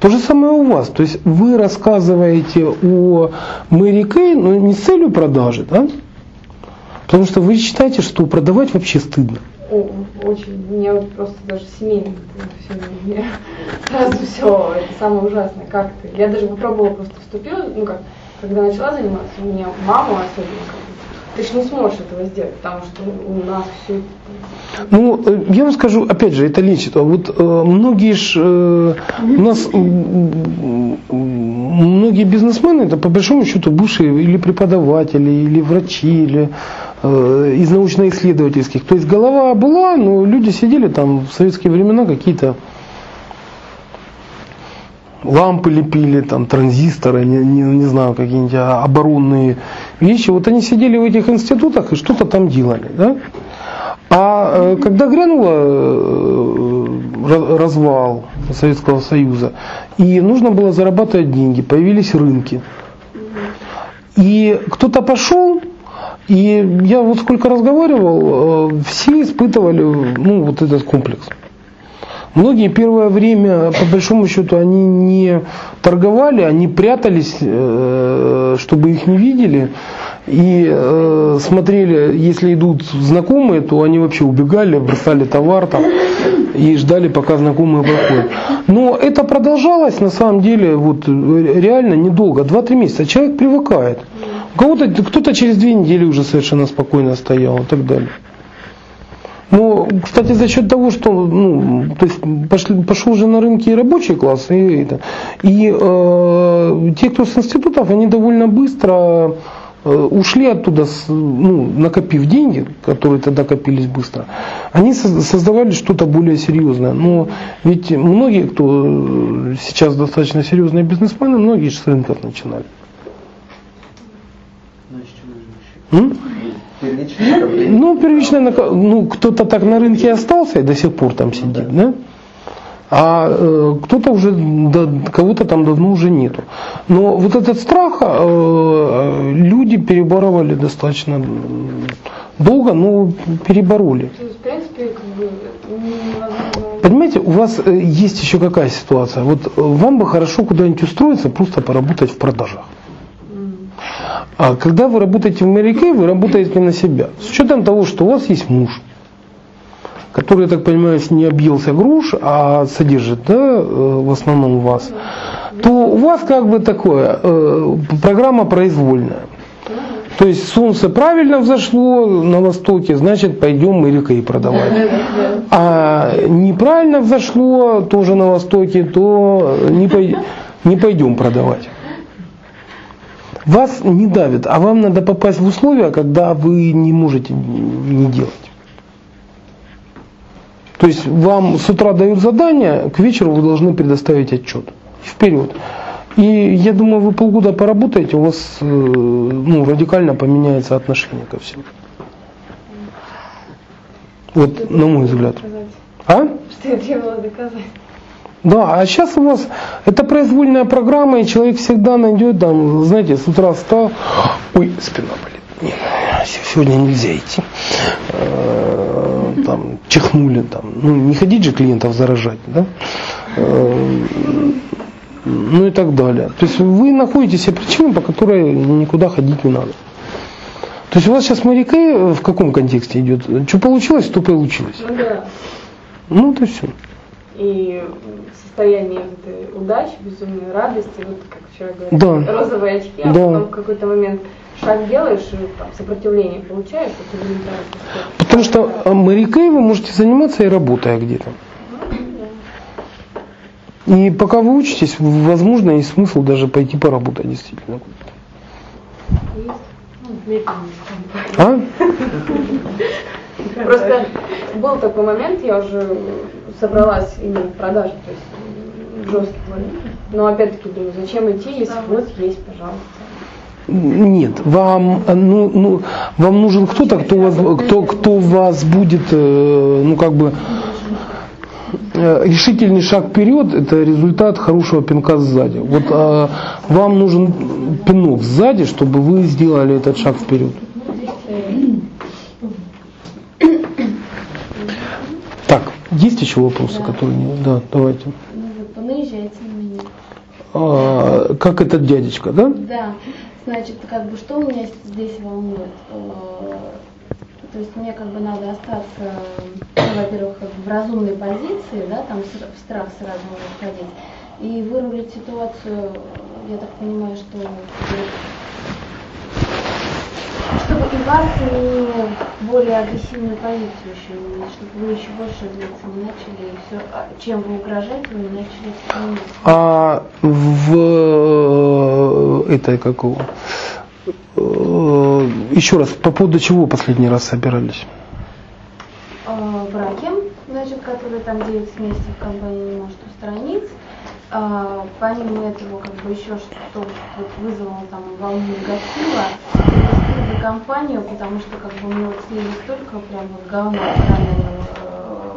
То же самое у вас. То есть вы рассказываете о Мэри Кей, но не с целью продажи, да? Потому что вы считаете, что продавать вообще стыдно. О, очень. Мне вот просто даже семейно все мне сразу все, это самое ужасное. Как ты? Я даже попробовала просто вступила, ну как, когда начала заниматься, у меня мама особенно ты же не сможешь этого сделать, потому что у нас все Ну, э, я вам скажу, опять же, это лечит. А вот э, многие ж, э, у нас м, многие бизнесмены, это по большому счету бывшие или преподаватели, или врачи, или э, из научно-исследовательских. То есть голова была, но люди сидели там в советские времена какие-то лампы лепили, там транзисторы, не, не, не знаю, какие-нибудь а, оборонные вещи. Вот они сидели в этих институтах и что-то там делали. Да? А э, когда грянул развал Советского Союза, и нужно было зарабатывать деньги, появились рынки. И кто-то пошел, и я вот сколько разговаривал, э, все испытывали ну, вот этот комплекс. Многие первое время, по большому счету, они не торговали, они прятались, э, чтобы их не видели. И э, смотрели, если идут знакомые, то они вообще убегали, бросали товар там и ждали, пока знакомые проходят. Но это продолжалось на самом деле вот реально недолго, 2-3 месяца. Человек привыкает. У кого-то кто-то через две недели уже совершенно спокойно стоял и так далее. Но, кстати, за счет того, что ну, то есть пошли, пошел уже на рынке и рабочий класс, и, это, и э, те, кто с институтов, они довольно быстро э, ушли оттуда, ну, накопив деньги, которые тогда копились быстро, они создавали что-то более серьезное. Но ведь многие, кто сейчас достаточно серьезные бизнесмены, многие же с рынков начинали. Ну, первичное, ну, кто-то так на рынке остался и до сих пор там сидит, да? А э, кто-то уже, да, кого-то там давно уже нету. Но вот этот страх э, люди переборывали достаточно долго, но перебороли. Понимаете, у вас э, есть еще какая ситуация? Вот э, вам бы хорошо куда-нибудь устроиться, просто поработать в продажах. А когда вы работаете в Америке, вы работаете на себя. С учетом того, что у вас есть муж, который, я так понимаю, не объелся груш, а содержит да, э, в основном вас, то у вас как бы такое, э, программа произвольная. То есть солнце правильно взошло на востоке, значит пойдем Америкой продавать. А неправильно взошло тоже на востоке, то не пойдем продавать. Вас не давит, а вам надо попасть в условия, когда вы не можете не делать. То есть вам с утра дают задание, к вечеру вы должны предоставить отчет. Вперед. И я думаю, вы полгода поработаете, у вас э, ну, радикально поменяется отношение ко всему. Вот, на мой взгляд. А? Что я требовала доказать? Да, а сейчас у вас это произвольная программа, и человек всегда найдет там, знаете, с утра встал, ой, спина болит. Нет, сегодня нельзя идти. Э, там, чихнули там. Ну, не ходить же клиентов заражать, да? Э, ну и так далее. То есть вы находите себе причину, по которой никуда ходить не надо. То есть у вас сейчас Мэри в каком контексте идет? Что получилось, то получилось. Ну да. Ну, то все и состояние этой удачи, безумной радости, вот как вчера говорили, да. розовые очки, а да. потом в какой-то момент шаг делаешь и там, сопротивление получаешь, это результат. Потому что да. морякой вы можете заниматься и работая где-то. И пока вы учитесь, возможно, есть смысл даже пойти поработать действительно. Есть. А? Просто был такой момент, я уже собралась именно в продаже, то есть жесткий. Но опять-таки, думаю, зачем идти, если вот есть, пожалуйста. Нет, вам, ну, ну, вам нужен кто-то, кто вас, кто, кто вас будет, э, ну как бы, э, решительный шаг вперед, это результат хорошего пинка сзади. Вот а, вам нужен пинок сзади, чтобы вы сделали этот шаг вперед. Так, есть еще вопросы, которые не... Да, давайте. Ну, понаезжайте на меня. А, как этот дядечка, да? Да, значит, как бы что меня здесь волнует? Э, То есть мне как бы надо остаться, ну, во-первых, в разумной позиции, да, там в страх сразу можно входить, и вырулить ситуацию, я так понимаю, что чтобы и вас не более агрессивную позицию еще чтобы вы еще больше злиться не начали, и все, чем вы угрожаете, вы не начали это А в э, этой какого? Э, Еще раз, по поводу чего последний раз собирались? э, браке, значит, который там 9 месяцев компания не может устранить. А, помимо этого, как бы еще что вот вызвало там волну негатива, это за компанию, потому что как бы мне вот слили столько прям вот говна стороны, э,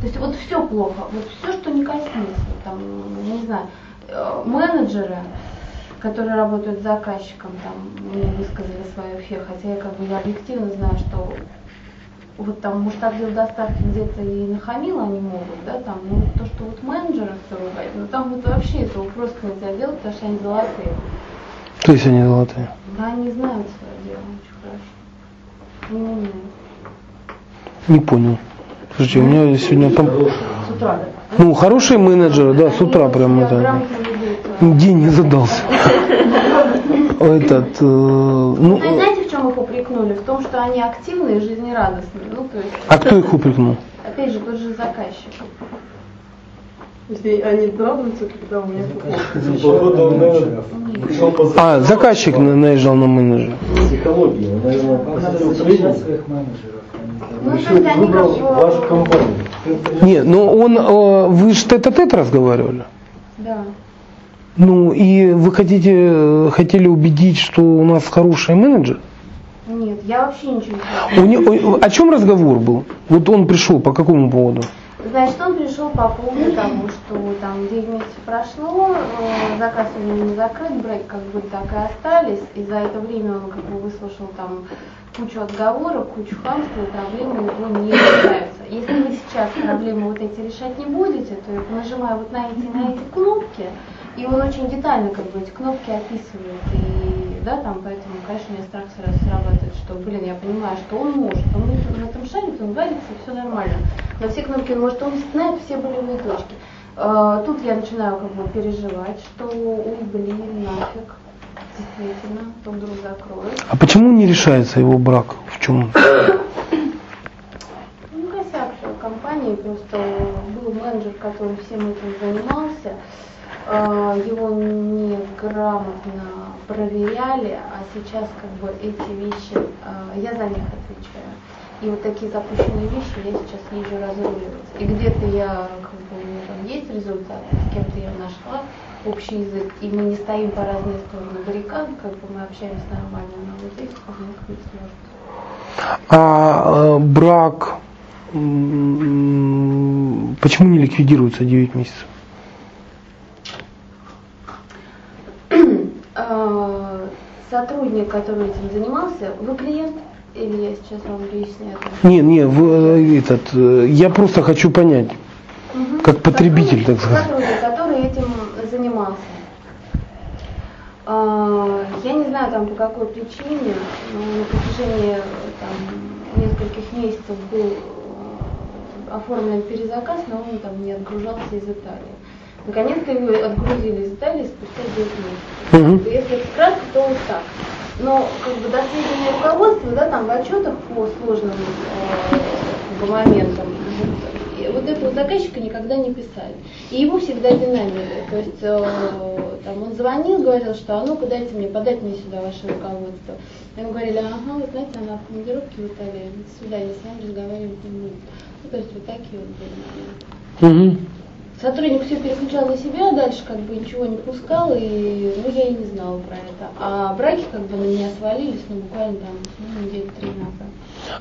то есть вот все плохо, вот все, что не коснется, там, не знаю, э, менеджеры, которые работают с заказчиком, там, мне высказали свое фе, хотя я как бы я объективно знаю, что вот там, может, отдел доставки где-то и нахамил они могут, да, там, ну, то, что вот менеджеров ругать, ну, там вот вообще этого просто нельзя делать, потому что они золотые. То есть они золотые. Да, они знают свое дело очень хорошо. Не умные. Не понял. Слушайте, у меня сегодня там... С утра, да. Ну, хорошие менеджеры, да, с утра прям Они это... День не задался. Этот, э, ну, упрекнули? В том, что они активные и жизнерадостные. Ну, то есть, а кто их упрекнул? опять же, тот же заказчик. Если они радуются, когда у меня А, заказчик на- наезжал на менеджера. Психологии, он, наверное, посмотрел защищать своих менеджеров. Ну, они выбрал вашу компанию. Не, ну он, э, вы же тет-а-тет разговаривали. Да. Ну и вы хотите, э, хотели убедить, что у нас хороший менеджер? Нет, я вообще ничего не У не- о, о чем разговор был? Вот он пришел, по какому поводу? Значит, он пришел по поводу того, что там 9 месяцев прошло, э, заказ у него не закрыт, брать как бы так и остались, и за это время он как бы выслушал там кучу отговорок, кучу хамства, и проблемы его не решаются. Если вы сейчас проблемы вот эти решать не будете, то я нажимаю вот на эти, на эти кнопки, и он очень детально как бы эти кнопки описывает, и да, там, поэтому, конечно, у меня страх срабатывает, что, блин, я понимаю, что он может, он в этом шарит, он варится, все нормально. На все кнопки он может, он знает все болевые точки. Э, Тут я начинаю как бы переживать, что, ой, блин, нафиг, действительно, он вдруг закроет. А почему не решается его брак? В чем? Ну, косяк в компании, просто был менеджер, который всем этим занимался, э, его неграмотно проверяли, а сейчас как бы эти вещи, э, я за них отвечаю. И вот такие запущенные вещи я сейчас езжу разруливать. И где-то я, как бы, у меня там есть результат, с кем-то я нашла общий язык, и мы не стоим по разные стороны баррикад, как бы мы общаемся нормально, но вот здесь быть сложно. А э, брак почему не ликвидируется 9 месяцев? А, сотрудник, который этим занимался, вы клиент? Или я сейчас вам объясняю? Не, не, вы, э, этот, э, я просто хочу понять, Мгм. как потребитель, Сотрудник, так сказать. Сотрудник, который этим занимался. Я не знаю там по какой причине, но на протяжении там, нескольких месяцев был э, оформлен перезаказ, но он там не отгружался из Италии. Наконец-то его отгрузили из Италии спустя 9 месяцев. Мгм. Если кратко, то вот так. Но как бы до сведения руководства, да, там в отчетах по сложным э, как бы моментам, вот, и вот этого заказчика никогда не писали. И его всегда динамили. То есть э, там он звонил, говорил, что а ну-ка дайте мне, подать мне сюда ваше руководство. Ему говорили, ага, вы знаете, она в командировке в Италии, до свидания, с вами разговаривать не будет. Ну, то есть вот такие вот были моменты. Сотрудник все переключал на себя, дальше как бы ничего не пускал, и ну, я и не знала про это. А браки как бы на меня свалились, ну, буквально там, ну, недели три назад.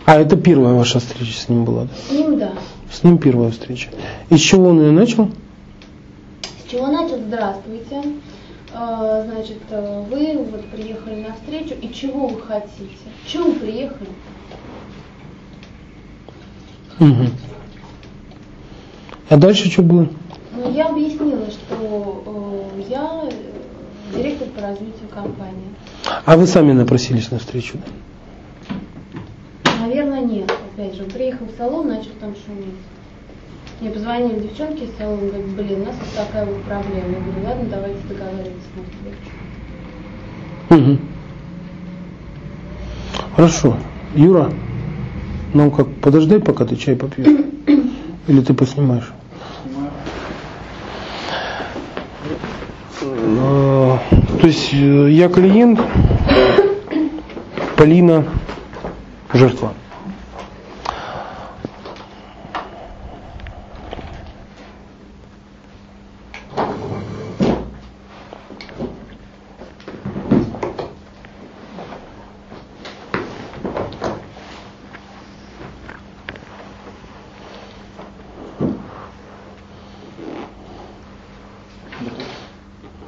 А это первая ваша встреча с ним была? Да? С ним, да. С ним первая встреча. Из чего он ее начал? С чего начал? Здравствуйте. А, Значит, э, вы вот приехали на встречу, и чего вы хотите? Чего вы приехали? Мгм. А дальше что было? Ну, я объяснила, что э, я э, директор по развитию компании. А вы сами напросились на встречу? Наверное, нет. Опять же, приехал в салон, начал там шуметь. Мне позвонили девчонки из салона, говорят, блин, у нас вот такая вот проблема. Я говорю, ладно, давайте договариваться на встречу. Мгм. Хорошо. Юра, нам как, подождай, пока ты чай попьешь? Или ты поснимаешь? То есть э, я клиент, Полина жертва.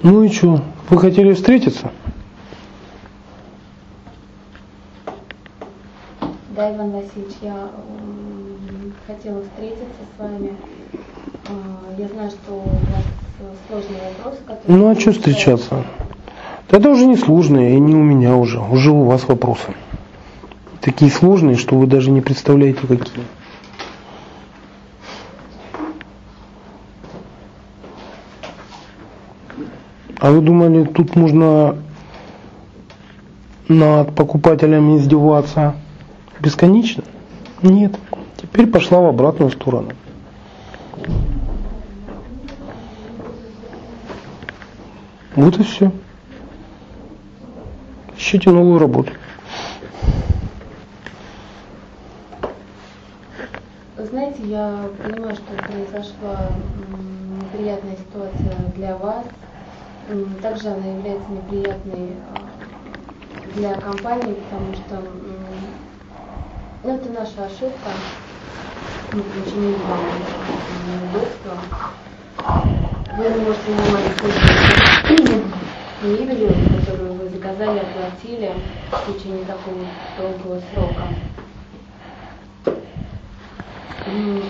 Ну и что? Вы хотели встретиться? Да, Иван Васильевич, я хотела встретиться с вами. А, Я знаю, что у вас сложные вопросы, которые... Ну а что встречаться? Это уже не сложные, и не у меня уже. Уже у вас вопросы. Такие сложные, что вы даже не представляете, какие. А вы думали, тут можно над покупателями издеваться бесконечно? Нет. Теперь пошла в обратную сторону. Вот и все. Ищите новую работу. Знаете, я понимаю, что произошла неприятная ситуация для вас. Также она является неприятной а, для компании, потому что ну, это наша ошибка. Мы причинили вам неудобства. Вы не можете нормально мебелью, которую вы заказали, оплатили в течение такого долгого срока.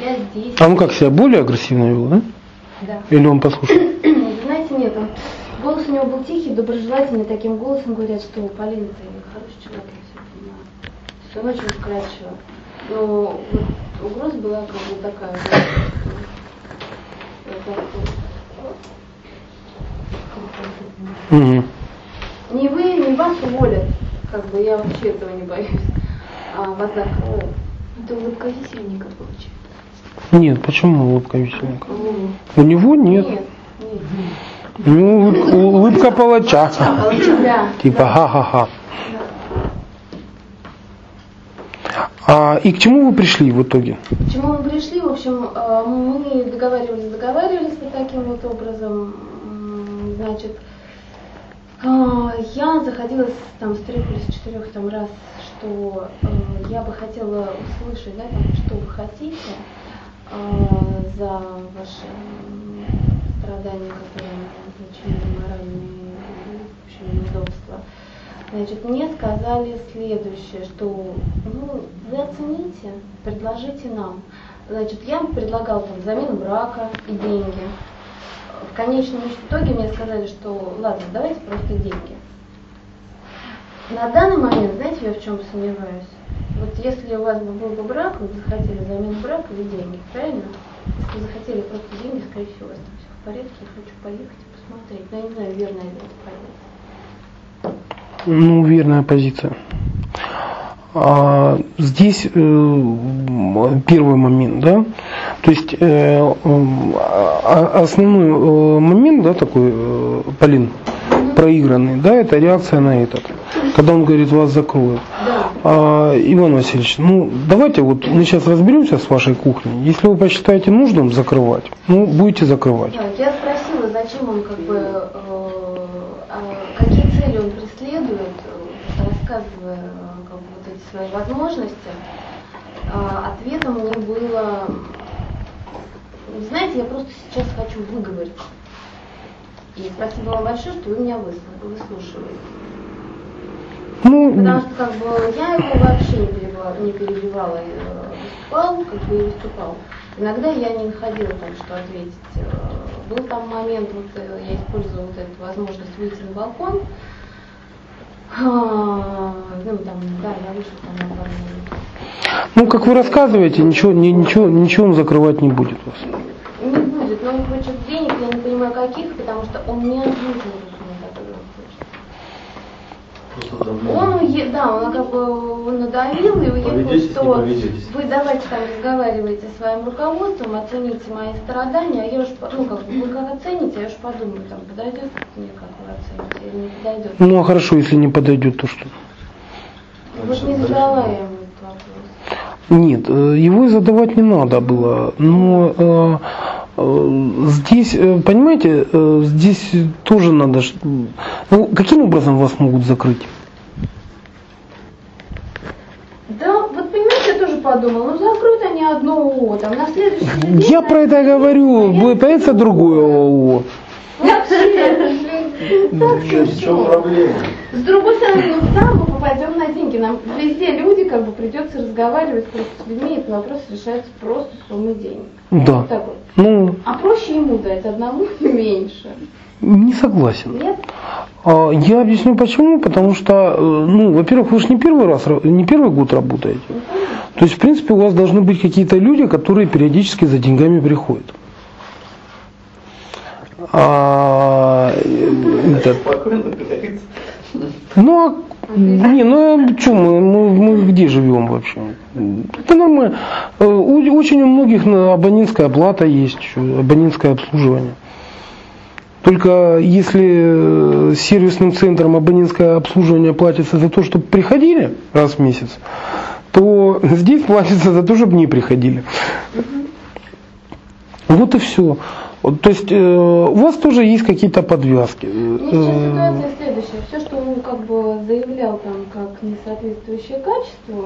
Я здесь. А он как себя более агрессивно вел, да? Да. Или он послушал? Знаете, нет, он, голос у него был тихий, доброжелательный, таким голосом говорят, что Полина, ты хороший человек, я все понимаю. Все очень вкрадчиво. Но вот угроза была как бы такая. Мгм. Не вы, не вас уволят, как бы я вообще этого не боюсь. А вас закроют. Это улыбка висельника получается. Нет, почему улыбка весельника? У него нет. Нет, нет. Ну, улыбка, улыбка палача. Типа ха-ха-ха. А и к чему вы пришли в итоге? К чему мы пришли? В общем, э, мы договаривались, договаривались вот таким вот образом. Значит, э, я заходила, там, с трех или с четырех там раз, что э, я бы хотела услышать, да, там, что вы хотите э, за ваши страдания, которые причинили моральные в общем, неудобства. Значит, мне сказали следующее, что ну, вы оцените, предложите нам. Значит, я предлагал там замену брака и деньги. В конечном итоге мне сказали, что ладно, давайте просто деньги. На данный момент, знаете, я в чем сомневаюсь? Вот если у вас бы был бы брак, вы захотели замену брака и деньги, правильно? Если захотели просто деньги, скорее всего, у вас там все порядке, я хочу поехать и посмотреть. Но я не знаю, верно ли это позиция. Ну, верная позиция. А, здесь э, первый момент, да, то есть э, м, а- основной э, момент, да, такой, э, Полин, проигранный, да, это реакция на этот. Когда он говорит, вас закроют. А, Иван Васильевич, ну давайте вот мы сейчас разберемся с вашей кухней. Если вы посчитаете нужным закрывать, ну будете закрывать. Да, Я спросила, зачем он как бы, э, а какие цели он преследует, э, рассказывая э, как вот эти свои возможности. А, Ответом мне было, знаете, я просто сейчас хочу выговориться. И спасибо вам большое, что вы меня выслушиваете. Ну, Потому что как бы я его вообще не перебивала, не перебивала и э, выступал, как бы и выступал. Иногда я не находила там, что ответить. Э, Был там момент, вот э, я использовала вот эту возможность выйти на балкон. А, Ну, там, да, я вышла там на пару минут. ну как вы рассказываете, ничего, ни- ничего, ничего он закрывать не будет вас. Он хочет денег, я не понимаю каких, потому что он не который он уе... да, он как бы надавил и уехал, что вы давайте там разговаривайте с своим руководством, оцените мои страдания, а я уж, ну как бы, вы как оцените, я уж подумаю, там подойдет мне, как вы оцените, или не подойдет. Ну а хорошо, если не подойдет, то что? Вот не задала я ему этот вопрос. Нет, э, его и задавать не надо было. Но э, здесь, э, понимаете, э, здесь тоже надо... Ну, каким образом вас могут закрыть? Да, вот понимаете, я тоже подумала, ну закроют они одно ООО, там на следующий день... Я про это говорю. Будет появится другое ООО. Вообще, так В чем смешно. проблема? С другой стороны, ну там мы попадем на деньги. Нам везде люди, как бы придется разговаривать просто с людьми, и этот вопрос решается просто суммой денег. Да. Вот так вот. Ну, А проще ему дать одному меньше. не согласен. Нет? А, Я объясню почему. Потому что, э, ну, во-первых, вы же не первый раз, ра- не первый год работаете. То есть, в принципе, у вас должны быть какие-то люди, которые периодически за деньгами приходят. А, э, говорится. ну, а, не, ну, а что мы, мы, мы где живем вообще? Это нормально. Э, Очень у многих на абонентская плата есть, абонентское обслуживание. Только если э, сервисным центром абонентское обслуживание платится за то, чтобы приходили раз в месяц, то здесь платится за то, чтобы не приходили. Вот и все. Вот, То есть э, у вас тоже есть какие-то подвязки. Ну, сейчас Э, ситуация следующая. Все, что он как бы заявлял там как несоответствующее качеству,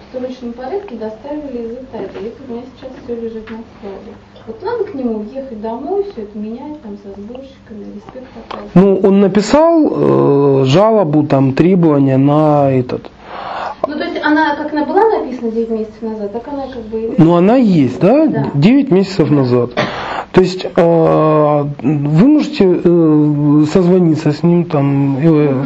в срочном порядке доставили из Италии. Это у меня сейчас все лежит на складе. Вот надо к нему ехать домой, все это менять там со сборщиками, респект. Ну, он написал э, жалобу, там, требования на этот. Ну, то есть она, как она была написана 9 месяцев назад, так она как бы... Но она есть, да, Да. 9 месяцев назад. То есть э, вы можете э, созвониться с ним, там, э,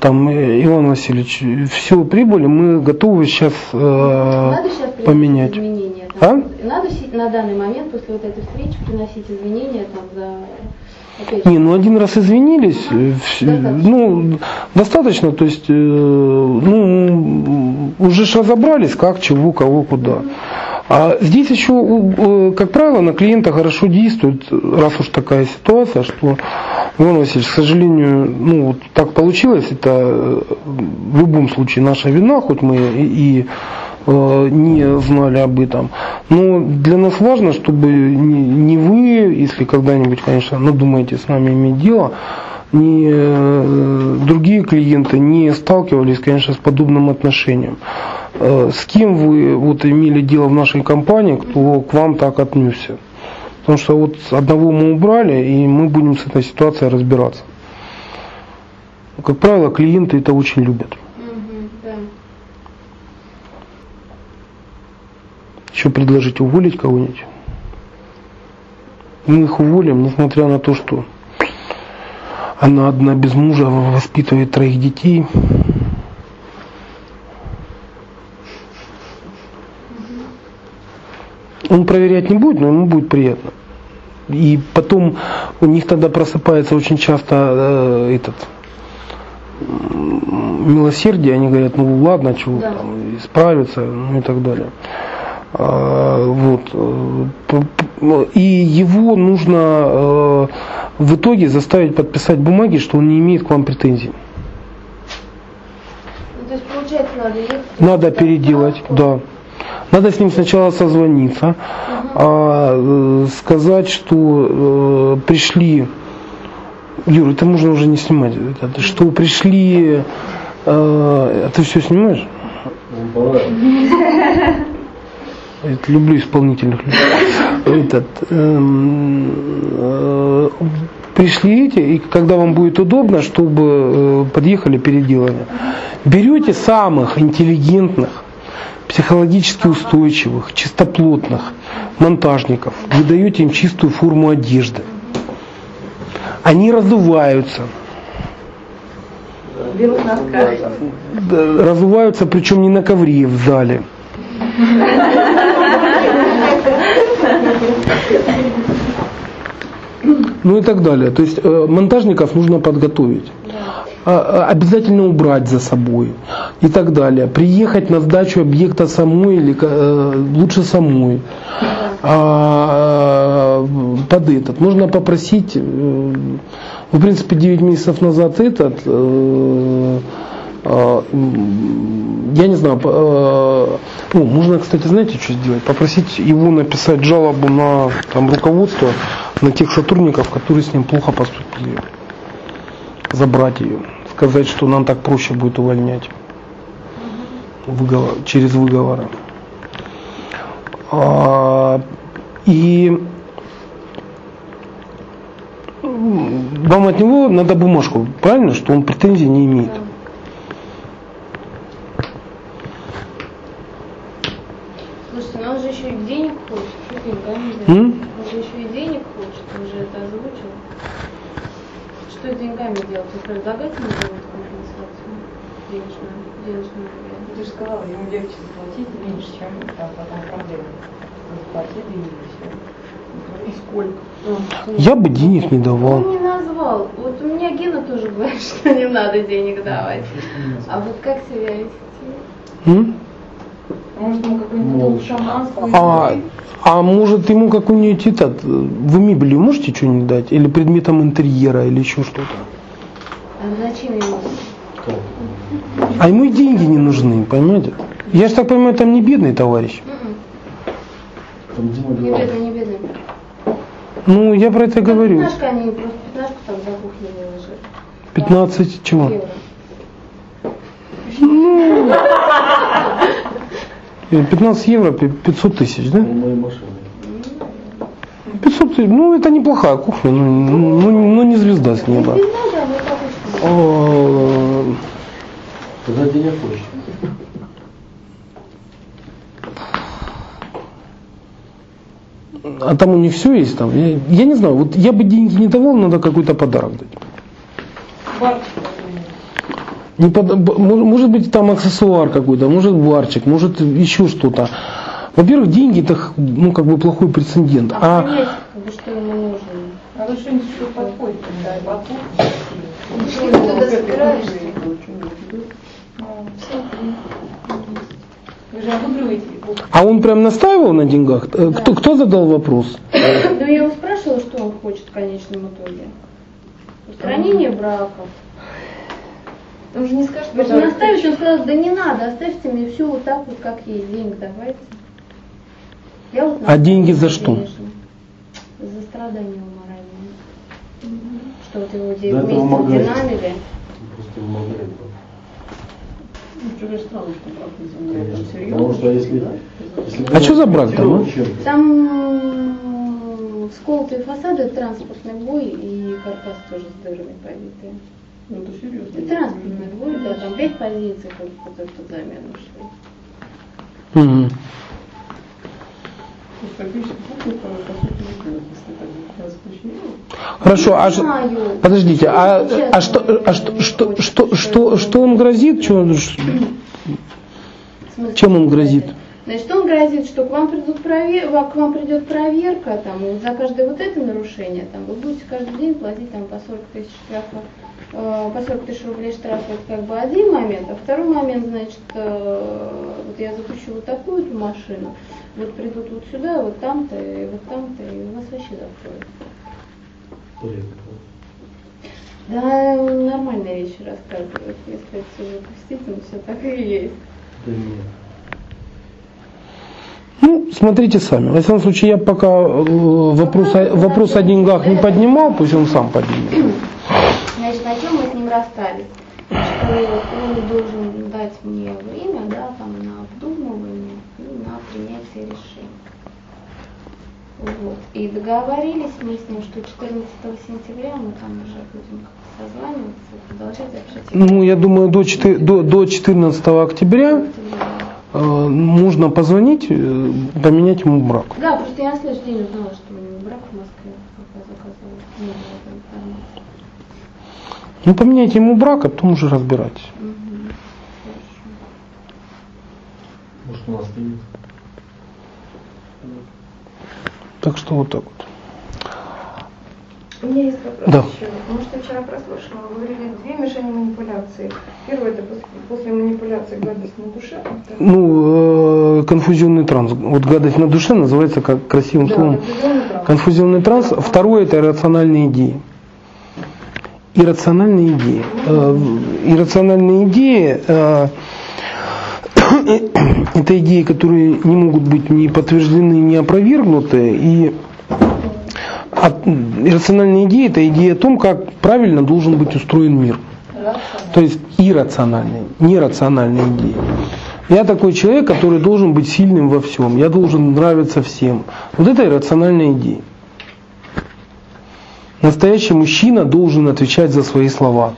там, Иван Васильевич, все, прибыли, мы готовы сейчас э, Надо сейчас поменять. изменения. Там, А? Надо на данный момент, после вот этой встречи, приносить изменения там за... Не, ну один раз извинились, э, ну достаточно, то есть, э, ну уже ж разобрались, как, чего, кого, куда. А здесь еще, как правило, на клиента хорошо действует, раз уж такая ситуация, что, Иван Васильевич, к сожалению, ну вот так получилось, это э, в любом случае наша вина, хоть мы и, и, не знали об этом. Но для нас важно, чтобы не, не вы, если когда-нибудь, конечно, надумаете с нами иметь дело, ни э, другие клиенты не сталкивались, конечно, с подобным отношением. Э, С кем вы вот имели дело в нашей компании, кто к вам так отнесся? Потому что вот одного мы убрали, и мы будем с этой ситуацией разбираться. Как правило, клиенты это очень любят. Мгм, да. Еще предложить уволить кого-нибудь. Мы их уволим, несмотря на то, что она одна без мужа воспитывает троих детей. Он проверять не будет, но ему будет приятно. И потом у них тогда просыпается очень часто э, этот милосердие, они говорят, ну ладно, чего Да. там, исправиться, ну и так далее. А, вот. э, п- И его нужно э, в итоге заставить подписать бумаги, что он не имеет к вам претензий. Ну, то есть, получается, надо переделать, да. Надо с ним сначала созвониться, а, э, сказать, что э, пришли, Юра, это можно уже не снимать, это, что пришли, э, ты все снимаешь? Люблю исполнительных людей. Этот, эм, э, пришли эти, и когда вам будет удобно, чтобы э, подъехали переделали. Берете самых интеллигентных, психологически устойчивых, чистоплотных монтажников, вы даете им чистую форму одежды. Они раздуваются. Разуваются, причем не на ковре в зале. Ну и так далее. То есть э, монтажников нужно подготовить. А, а, Обязательно убрать за собой и так далее. Приехать на сдачу объекта самой или э, лучше самой. А, под этот. Можно попросить, э, в принципе, 9 месяцев назад этот, э, я не знаю, э, ну, можно, кстати, знаете, что сделать? Попросить его написать жалобу на там, руководство, на тех сотрудников, которые с ним плохо поступили. Забрать ее. Сказать, что нам так проще будет увольнять Выговор- через выговоры. А, и вам от него надо бумажку, правильно, что он претензий не имеет. Слушайте, ну он же еще и денег деньгами? М? Он же еще и денег хочет, он же это озвучил. Что с деньгами делать? Он предлагать ему делать компенсацию денежную, денежную? Ты же сказала, ему легче заплатить меньше, чем там потом проблемы. Заплатили и все. И сколько? Я бы денег не давал. Он не назвал. Вот у меня Гена тоже говорит, что не надо денег давать. А вот как себя вести? Может, ему? А, а может ему какой-нибудь этот, вы мебелью можете что-нибудь дать? Или предметом интерьера, или еще что-то? А зачем ему? А ему и деньги не нужны, понимаете? Я же так понимаю, там не бедный товарищ. Там Дима Не бедный, не бедный. Ну, я про это говорю. Пятнашка, они просто пятнашку там за кухню выложили. 15 чего? Евро. Э, 15 евро, пи- 500 тысяч, да? У моей машины. 500 тысяч, ну это неплохая кухня, ну, ну, ну, не звезда с неба. Тогда денег хочет. А там у них все есть там. Я, я не знаю, вот я бы деньги не давал, надо какой-то подарок дать. Не под- может быть там аксессуар какой-то, может барчик, может еще что-то. Во-первых, деньги это ну как бы плохой прецедент. А А что ему нужно. Надо что-нибудь что подходит, да, и под Ты туда собираешься? Вы же одобриваете его. А он прям настаивал на деньгах? Э, Кто, кто задал вопрос? Ну, я его спрашивала, что он хочет в конечном итоге. Устранение брака. Он же не скажет, Потому что наставить, он сказал, да не надо, оставьте мне все вот так вот, как есть, денег давайте. Я вот А деньги за что? конечно. За страдания моральные. Что вот его Да, вместе Маргарита. динамили. Просто Маргарита. Ну, не? Потому что если... если А что за брак там, чем-то, Там м, всколотые фасады, транспортный бой и каркас тоже с дырами побитые. Ну, это серьезно. И транспортный бой, да, там пять позиций как бы под эту замену шли. Будет, починила. Хорошо, а Не ж- знаю. подождите, а, Честно, а что, а что, что, что, что, что он грозит? Ш- смысле, чем он грозит? Значит, он грозит, что к вам, придут провер... к вам придет проверка, там, за каждое вот это нарушение, там, вы будете каждый день платить там, по 40 тысяч штрафа, э, по 40 тысяч рублей штрафа, это как бы один момент, а второй момент, значит, э, вот я запущу вот такую вот машину, вот придут вот сюда, вот там-то, и вот там-то, и вас вообще закроют. Да, нормальные вещи рассказывают. Если это все запустить, ну все так и есть. Да нет. Ну, смотрите сами. Во всяком случае, я пока э, вопрос, о, вопрос о деньгах не поднимал, пусть он сам поднимет. Значит, на чем мы с ним расстались? Что он должен дать мне время, да, там, на обдумывание и на принятие решений. Вот. И договорились мы с ним, что 14 сентября мы там уже будем как-то созваниваться, продолжать общаться. Ну, я думаю, до, 4 до, до 14 октября э, можно позвонить, э, поменять ему брак. Да, что я на следующий день узнала, что у него брак в Москве, пока заказывала. Не было этой информации. Ну, поменяйте ему брак, а потом уже разбирайтесь. Мгм. Хорошо. Может, у нас нет. Так что вот так вот. У меня есть вопрос Да. еще. Может, я вчера прослушала, вы говорили две мишени манипуляции. Первое это после, после манипуляции гадость на душе, а второе- Ну, э, конфузионный транс. Вот гадость на душе называется как красивым Да, словом. конфузионный транс. Конфузионный транс. Второе это иррациональные идеи. Иррациональные идеи. Э, Иррациональные идеи э, это идеи, которые не могут быть ни подтверждены, ни опровергнуты. И от- иррациональные идеи это идея о том, как правильно должен быть устроен мир. То есть иррациональные, нерациональные идеи. Я такой человек, который должен быть сильным во всем. Я должен нравиться всем. Вот это иррациональная идея. Настоящий мужчина должен отвечать за свои слова.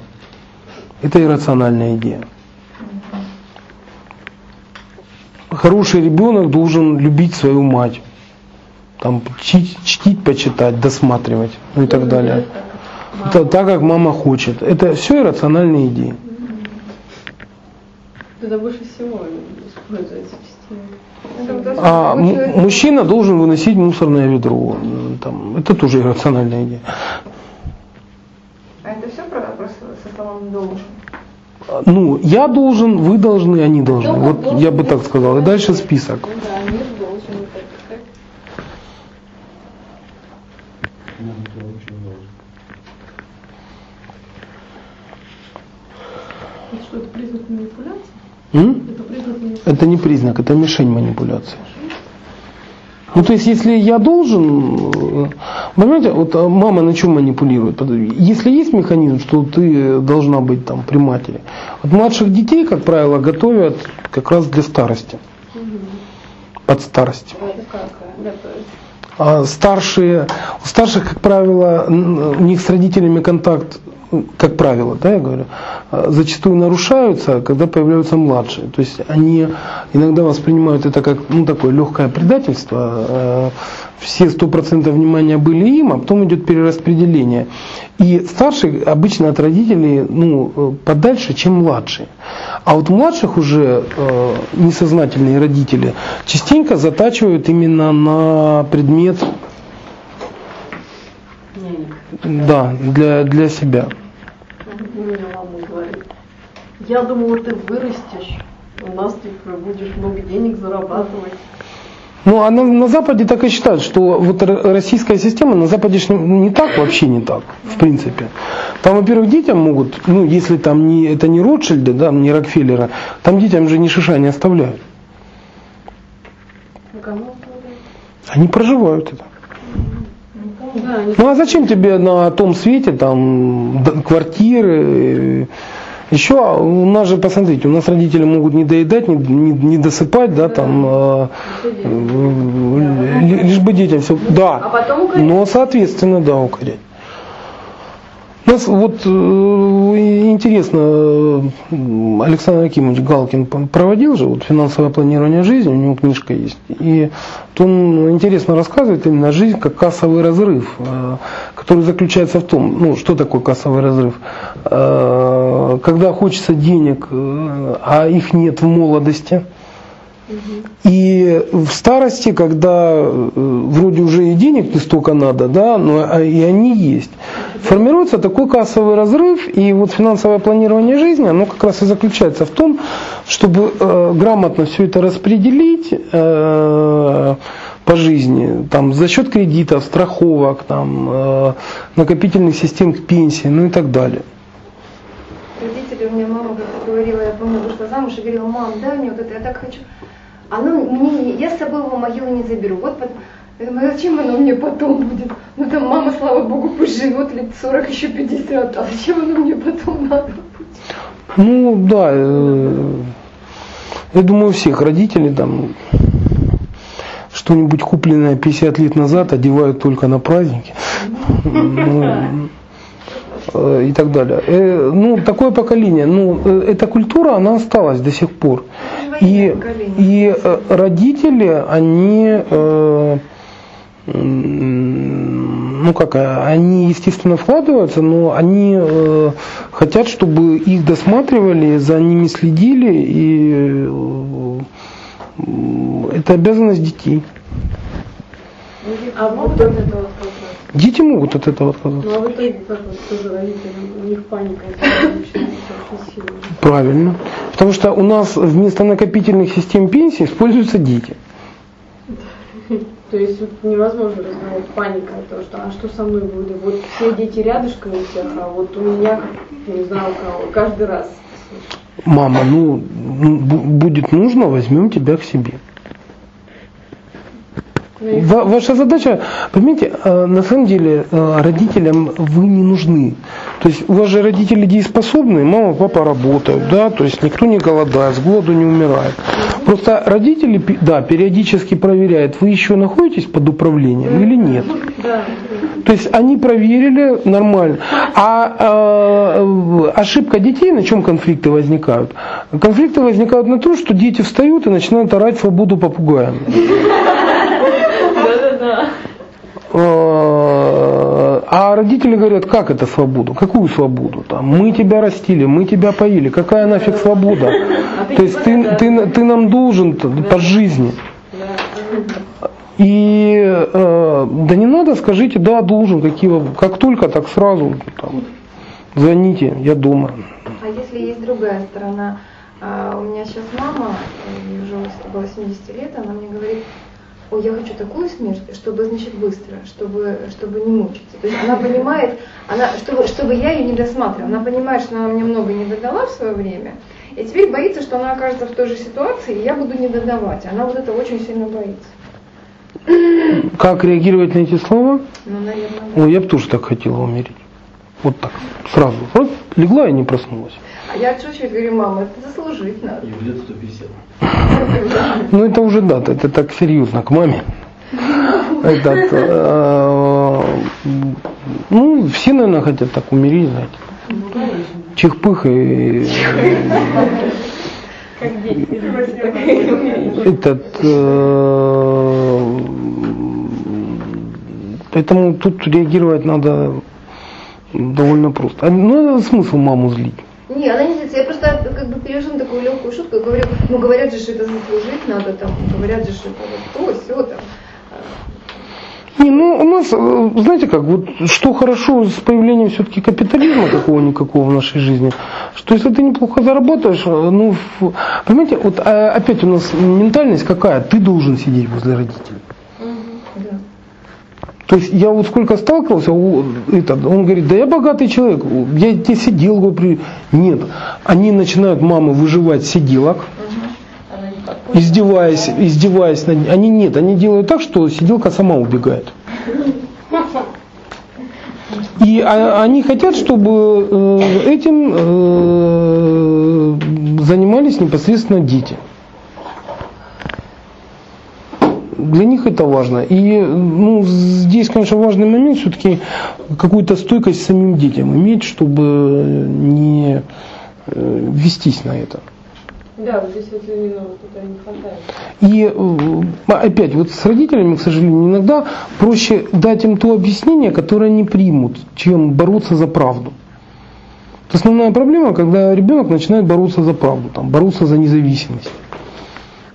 Это иррациональная идея. Хороший ребенок должен любить свою мать. Там, чтить, чтить, почитать, досматривать ну и так далее. Это так, как мама хочет. Это все иррациональные идеи. Это больше всего используется А мужчина должен выносить мусорное ведро. Там, это тоже иррациональная идея. А это все про, про со- словом должен? Ну, я должен, вы должны, они должны. Вот я бы так сказал. И дальше список. Ну да, мир должен вот это как. Нет, это вообще не должен. Это что, это признак манипуляции? М? Это признак манипуляции? Это не признак, это мишень манипуляции. Ну, то есть, если я должен, э, понимаете, вот а, мама на чем манипулирует? Если есть механизм, что ты должна быть там при матери, вот младших детей, как правило, готовят как раз для старости, под старость. Это как готовить? А старшие, у старших, как правило, у них с родителями контакт, как правило, да, я говорю, а, зачастую нарушаются, когда появляются младшие. То есть они иногда воспринимают это как ну, такое легкое предательство. э, Все сто процентов внимания были им, а потом идет перераспределение. И старшие обычно от родителей ну, подальше, чем младшие. А вот младших уже э, несознательные родители частенько затачивают именно на предмет да, для, для себя. У меня мама говорит, я думала, ты вырастешь, у нас ты будешь много денег зарабатывать. Ну, а на, на Западе так и считают, что вот российская система на Западе не так, вообще не так, в принципе. Там, во-первых, детям могут, ну, если там не, это не Ротшильды, да, не Рокфеллера, там детям же ни шиша не оставляют. Ну? Они проживают это. Они Ну а зачем тебе на том свете там квартиры? Еще у нас же, посмотрите, у нас родители могут не доедать, не, не- не досыпать, да, там, э, э, ли- лишь бы детям все, А да, укорять. но соответственно, да, укорять. У нас вот э, интересно, Александр Акимович Галкин проводил же вот финансовое планирование жизни, у него книжка есть. И вот он интересно рассказывает именно жизнь как кассовый разрыв, э, который заключается в том, ну что такое кассовый разрыв. Э, Когда хочется денег, а их нет в молодости. И в старости, когда э, вроде уже и денег не столько надо, да, но а и они есть, формируется такой кассовый разрыв, и вот финансовое планирование жизни, оно как раз и заключается в том, чтобы э, грамотно все это распределить, э, по жизни, там, за счет кредитов, страховок, там, э, накопительных систем к пенсии, ну и так далее. Родители, у меня мама говорила, я помню, вышла замуж и говорила, мам, дай мне вот это, я так хочу. Она мне, я с собой его могилу не заберу. Вот потом, я думаю, зачем оно мне потом будет? Ну там мама, слава богу, пусть живет лет 40, еще 50, а зачем оно мне потом надо? Ну да, э, я думаю, у всех родителей там что-нибудь купленное 50 лет назад одевают только на праздники. Э, и так далее. Э, Ну, такое поколение, ну, э, эта культура, она осталась до сих пор. И, и родители, они, ну как, они, естественно, вкладываются, но они э, хотят, чтобы их досматривали, за ними следили, и э, это обязанность детей. А могут от этого отказаться? Дети могут от этого отказаться. Ну а в итоге как вот тоже родителям, у них паника. Правильно. Потому что у нас вместо накопительных систем пенсии используются дети. То есть вот невозможно разговаривать паника того, что а что со мной будет? Вот все дети рядышком у всех, а вот у меня, не знаю у кого, каждый раз. Мама, ну ну, бу- будет нужно, возьмем тебя к себе. Ва- Ваша задача, понимаете, э, на самом деле э, родителям вы не нужны. То есть у вас же родители дееспособные, мама, папа работают, да, то есть никто не голодает, с голоду не умирает. Просто родители, да, периодически проверяют, вы еще находитесь под управлением или нет. То есть они проверили нормально. А э, ошибка детей, на чем конфликты возникают? Конфликты возникают на том, что дети встают и начинают орать свободу попугаем. Э, А родители говорят, как это свободу? Какую свободу? Там, мы тебя растили, мы тебя поили. Какая нафиг свобода? То есть ты, ты, ты нам должен по жизни. И э, да не надо, скажите, да, должен, какие, как только, так сразу, там, звоните, я дома. А если есть другая сторона? А, у меня сейчас мама, ей уже около 80 лет, она мне говорит, ой, я хочу такую смерть, чтобы, значит, быстро, чтобы, чтобы не мучиться. То есть она понимает, она, чтобы, чтобы я ее не досматривала, она понимает, что она мне много не додала в свое время, и теперь боится, что она окажется в той же ситуации, и я буду не додавать. Она вот это очень сильно боится. Как реагировать на эти слова? Ну, наверное, да. Ой, я бы тоже так хотела умереть. Вот так, сразу. Вот легла и не проснулась. А я чуть-чуть говорю, мама, это заслужить надо. И лет 150. Ну это уже да, это так серьезно к маме. Этот, э, ну, все, наверное, хотят так умереть, знаете. Чих-пых и Как дети. этот, э, поэтому тут реагировать надо довольно просто. А, Ну, это смысл маму злить. Не, она не злится. Я просто как бы перевожу на такую легкую шутку и говорю, ну говорят же, что это заслужить надо, там, говорят же, что это вот то, все там. Не, ну у нас, э, знаете как, вот что хорошо с появлением все-таки капитализма какого-никакого в нашей жизни, что если ты неплохо заработаешь, э, ну, понимаете, вот э, опять у нас ментальность какая, ты должен сидеть возле родителей. То есть я вот сколько сталкивался, этот, он говорит, да я богатый человек, я тебе сидел, при-». нет, они начинают мамы выживать сиделок, издеваясь, издеваясь над Они нет, они делают так, что сиделка сама убегает. И а- они хотят, чтобы э, этим э, занимались непосредственно дети. Для них это важно. И ну, здесь, конечно, важный момент все-таки какую-то стойкость самим детям иметь, чтобы не э, вестись на это. Да, вот здесь вот именно вот этого не хватает. И э, опять, вот с родителями, к сожалению, иногда проще дать им то объяснение, которое они примут, чем бороться за правду. Основная проблема, когда ребенок начинает бороться за правду, там, бороться за независимость.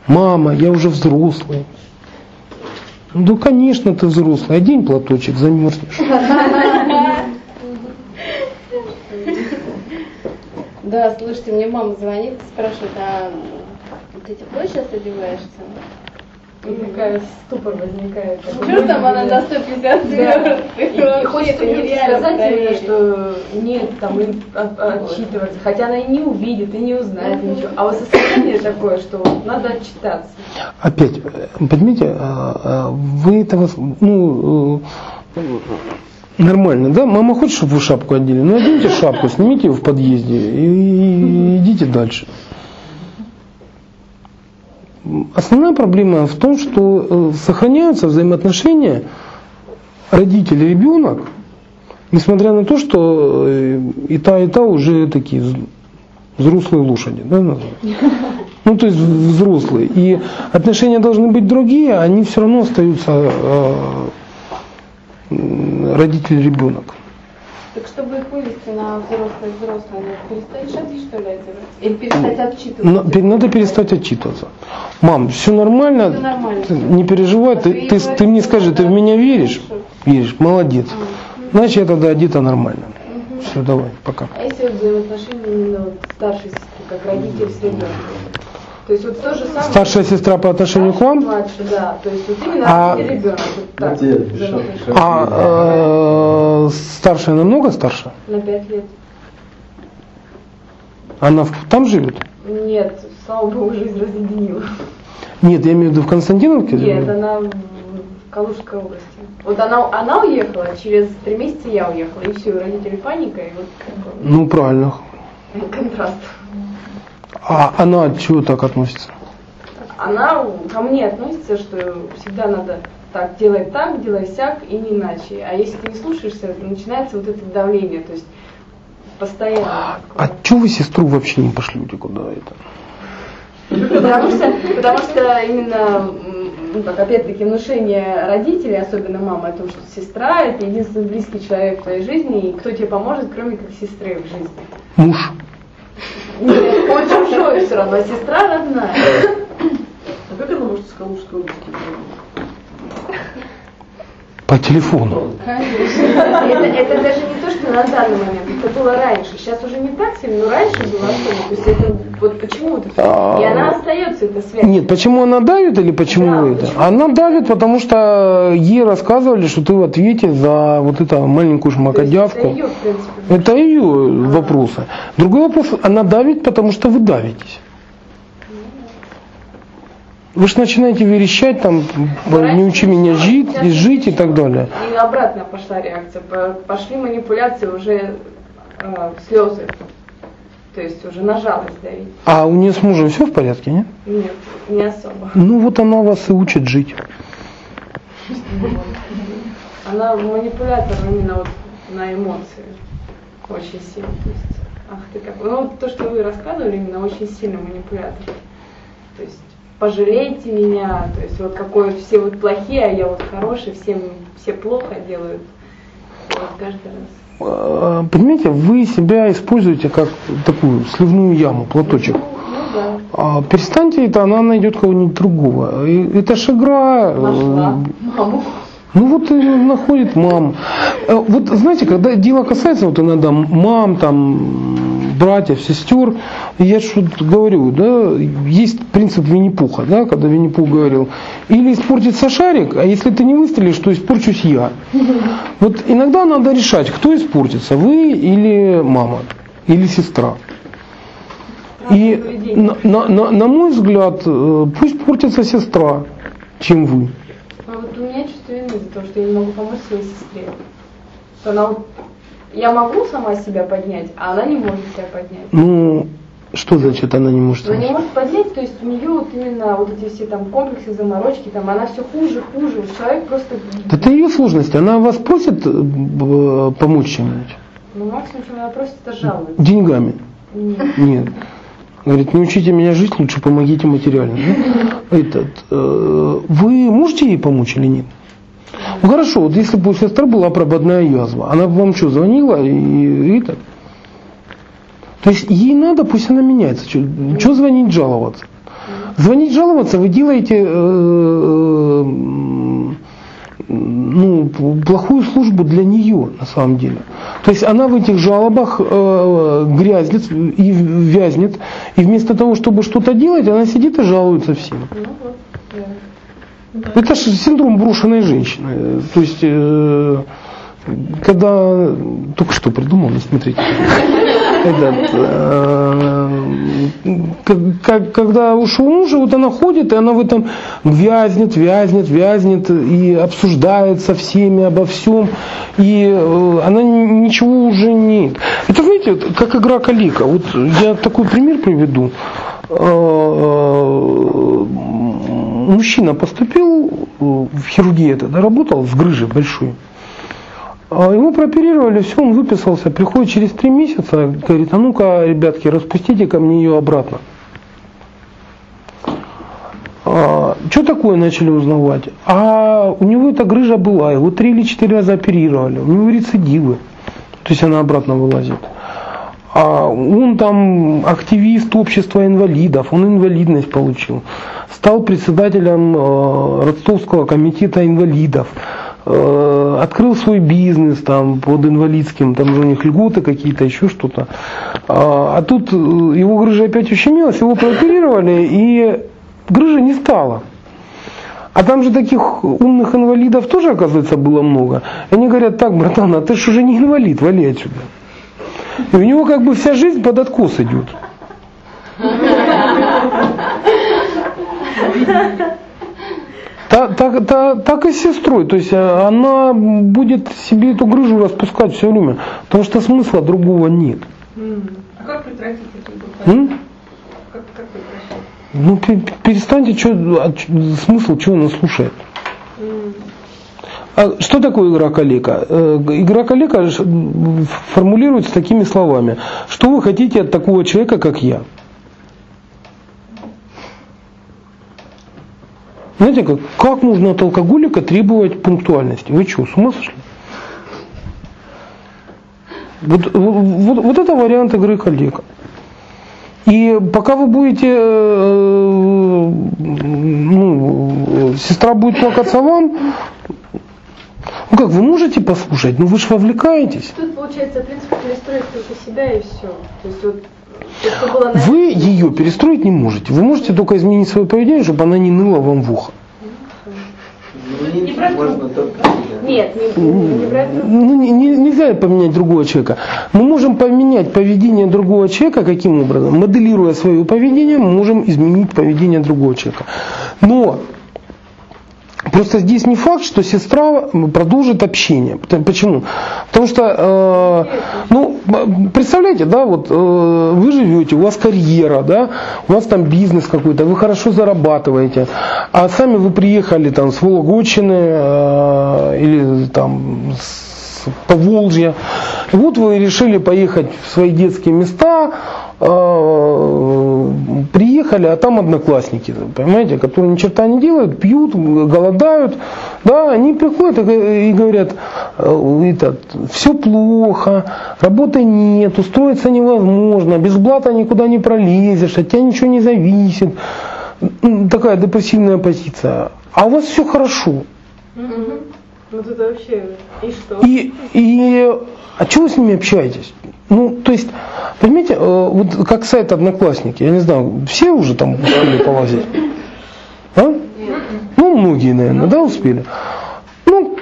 Мама, я уже взрослый. Ну, конечно, ты взрослый. Одень платочек, замерзнешь. Да, слушайте, мне мама звонит, спрашивает, а ты тепло сейчас одеваешься? И такая ступор возникает. Что там она на 150 Да. звезд? И, и хочется ей сказать именно, что нет, там, и от- отчитываться. Хотя она и не увидит, и не узнает, и ничего. А вот состояние такое, что вот надо отчитаться. Опять, э, понимаете, а, а, вы этого, ну, э, нормально, да? Мама хочет, чтобы вы шапку одели? Ну, оденьте шапку, снимите ее в подъезде и идите дальше. Основная проблема в том, что э, сохраняются взаимоотношения родитель-ребенок, несмотря на то, что э, и та, и та уже такие вз- взрослые лошади, да? Ну, то есть взрослые. И отношения должны быть другие, а они все равно остаются э, родитель-ребенок. Так чтобы их вывести на взрослые взрослые, надо перестать шапки, что ли? Или перестать отчитываться. Но пе- Надо перестать отчитываться. Мам, все нормально, Всё нормально. не переживай, ты, ты, ты мне скажи, ты в меня веришь? Веришь, молодец. Значит, я тогда одета нормально. Все, давай, пока. А если вот взаимоотношения именно старшей сестры, как родитель с ребенком? То есть вот то же самое. Старшая сестра по отношению к вам? Младше, да. То есть вот именно А- ребенок. Вот. А э, старшая намного старше? На пять лет. Она в- там живет? Нет, слава богу, жизнь разъединила. Нет, я имею в виду в Константиновке? Нет, она в Калужской области. Вот она, она уехала, через три месяца я уехала, и все, родители паника, и вот Ну, правильно. контраст. А она от чего так относится? Она ко мне относится, что всегда надо так, делай так, делай сяк, и не иначе. А если ты не слушаешься, начинается вот это давление, то есть постоянно. А чего вы сестру вообще не пошлете куда это? Потому что, потому что именно, ну, как опять-таки, внушение родителей, особенно мамы, о том, что сестра это единственный близкий человек в твоей жизни, и кто тебе поможет, кроме как сестры в жизни. Муж. Он чужой все равно, сестра родная. А как она может с Калужской области? По телефону. Это, это даже не то, что на данный момент, это было раньше. Сейчас уже не так сильно, но раньше было особо. То есть это вот почему это всё. И она остается, эта связь. Нет, почему она давит или почему Да, это? почему? Она давит, потому что ей рассказывали, что ты в ответе за вот эту маленькую есть это шмакодявку. ее, в принципе, Это ее вопросы. Другой вопрос, она давит, потому что вы давитесь. Вы же начинаете верещать, там, не учи меня жить, и жить и так далее. И обратно пошла реакция. По- Пошли манипуляции уже э, слезы. То есть уже на жалость давить. А у нее с мужем все в порядке, нет? Нет, не особо. Ну вот она вас и учит жить. Она манипулятор именно вот на эмоции. Очень сильно. То есть, ах ты как. Ну вот то, что вы рассказывали, именно очень сильно манипулятор. То есть пожалейте меня, то есть вот какой все вот плохие, а я вот хороший, всем все плохо делают. Вот каждый раз. Э, Понимаете, вы себя используете как такую сливную яму, платочек. Ну да. А перестаньте это, она найдет кого-нибудь другого. Это ж игра. э, Нашла маму. Ну вот находит мам. Э, Вот знаете, когда дело касается вот иногда мам, там, братьев, сестер, я вот говорю, да, есть принцип Винни-Пуха, да, когда Винни-Пух говорил, или испортится шарик, а если ты не выстрелишь, то испорчусь я. Вот иногда надо решать, кто испортится, вы или мама, или сестра. И на, на- на- на мой взгляд, э, пусть портится сестра, чем вы. А вот у меня чувство вины за то, что я не могу помочь своей сестре. Что она я могу сама себя поднять, а она не может себя поднять. Ну, что значит она не может? Она не может поднять, то есть у нее вот именно вот эти все там комплексы, заморочки, там она все хуже, хуже. Человек просто, Это ее сложности. Она вас просит э, б- помочь чем-нибудь? ну максимум, что она просит, это жаловаться. Деньгами? Нет. Нет. Говорит, не учите меня жить, лучше помогите материально. да? Этот, э, вы можете ей помочь или нет? Ну хорошо, вот если бы у сестры была прободная язва, она бы вам что, звонила и, и так? То есть ей надо, пусть она меняется. Что звонить, жаловаться? Звонить, жаловаться вы делаете э, м, ну, плохую службу для нее на самом деле. То есть она в этих жалобах э, грязнет и вязнет, и вместо того, чтобы что-то делать, она сидит и жалуется всем. Это же синдром брошенной женщины. То есть, э, когда только что придумал, не смотрите. Этот, э, когда ушел муж, вот она ходит, и она в этом вязнет, вязнет, вязнет, и обсуждает со всеми обо всем, и э, она ничего уже не... Это, знаете, как игра калика. Вот я такой пример приведу. Мужчина поступил э, в хирургии, тогда работал в грыже большой. А Ему прооперировали, все, он выписался, приходит через три месяца, говорит, а ну-ка, ребятки, распустите ко мне ее обратно. что такое начали узнавать? А у него эта грыжа была, его три или четыре раза оперировали, у него рецидивы, то есть она обратно вылазит. А он там активист общества инвалидов, он инвалидность получил. Стал председателем э, Ростовского комитета инвалидов. Э, открыл свой бизнес там под инвалидским, там же у них льготы какие-то, еще что-то. А, а тут э, его грыжа опять ущемилась, его прооперировали, и грыжи не стало. А там же таких умных инвалидов тоже, оказывается, было много. Они говорят, так, братан, а ты же уже не инвалид, вали отсюда. И у него как бы вся жизнь под откос идет. Так, так, так, так и с сестрой. То есть э, она будет себе эту грыжу распускать все время. Потому что смысла другого нет. А как прекратить эти М? Как, как прекращать? Ну пе- перестаньте, чё, а смысл, чего она слушает. А что такое игра калека? Э, Игра калека формулируется такими словами. Что вы хотите от такого человека, как я? Знаете, как, как можно от алкоголика требовать пунктуальности? Вы что, с ума сошли? Вот, вот, вот это вариант игры коллега. И пока вы будете, э, ну, сестра будет плакаться вам, ну как, вы можете послушать, но вы же вовлекаетесь. Тут получается принцип перестроить только себя и все. То есть вот то, было на Вы ее перестроить не можете. Вы можете только изменить свое поведение, чтобы она не ныла вам в ухо. Изменить можно только. Нет, не, не брать Ну, не- не- нельзя поменять другого человека. Мы можем поменять поведение другого человека каким образом? Моделируя свое поведение, мы можем изменить поведение другого человека. Но Просто здесь не факт, что сестра продолжит общение. Почему? Потому что, э, ну, представляете, да, вот э, вы живете, у вас карьера, да, у вас там бизнес какой-то, вы хорошо зарабатываете, а сами вы приехали там с Вологодчины э, или там с Поволжья. И вот вы решили поехать в свои детские места, э, приехали, а там одноклассники, понимаете, которые ни черта не делают, пьют, голодают, да, они приходят и говорят, э, этот, все плохо, работы нет, устроиться невозможно, без блата никуда не пролезешь, от тебя ничего не зависит. Такая депрессивная позиция. А у вас все хорошо. Это вообще, и что? И, и а чего вы с ними общаетесь? Ну, то есть, понимаете, э, вот как сайт Одноклассники, я не знаю, все уже там успели полазить? А? Ну, многие, наверное, да, успели? Ну,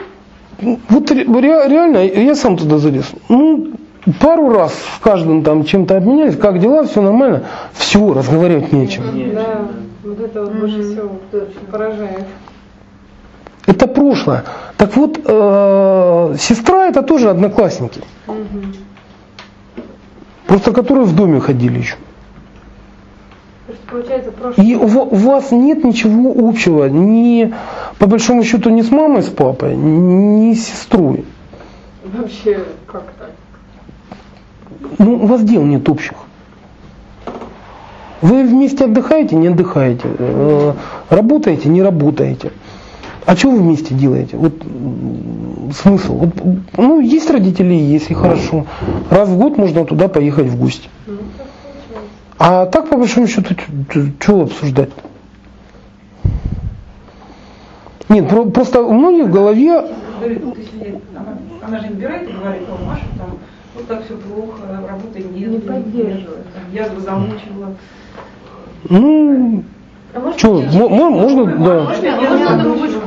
вот ре- ре- реально, я сам туда залез. Ну, пару раз в каждом там чем-то обменялись, как дела, все нормально, все, разговаривать нечем. Да, вот это вот больше всего поражает. Это прошлое. Так вот, э, сестра это тоже одноклассники. Просто которые в доме ходили еще. И у вас нет ничего общего, ни по большому счету ни с мамой, с папой, ни с сестрой. Вообще, как так? Ну, у вас дел нет общих. Вы вместе отдыхаете, не отдыхаете. Э, Работаете, не работаете. А что вы вместе делаете? Вот смысл. Вот, ну, есть родители, есть и хорошо. Раз в год можно туда поехать в гости. А так, по большому счету, что обсуждать? Нет, про- просто у многих в голове она, же набирает и говорит, о, Маша, там, вот так все плохо, работы нет. Не поддерживает. Я замучила. Ну, Что, можно, да.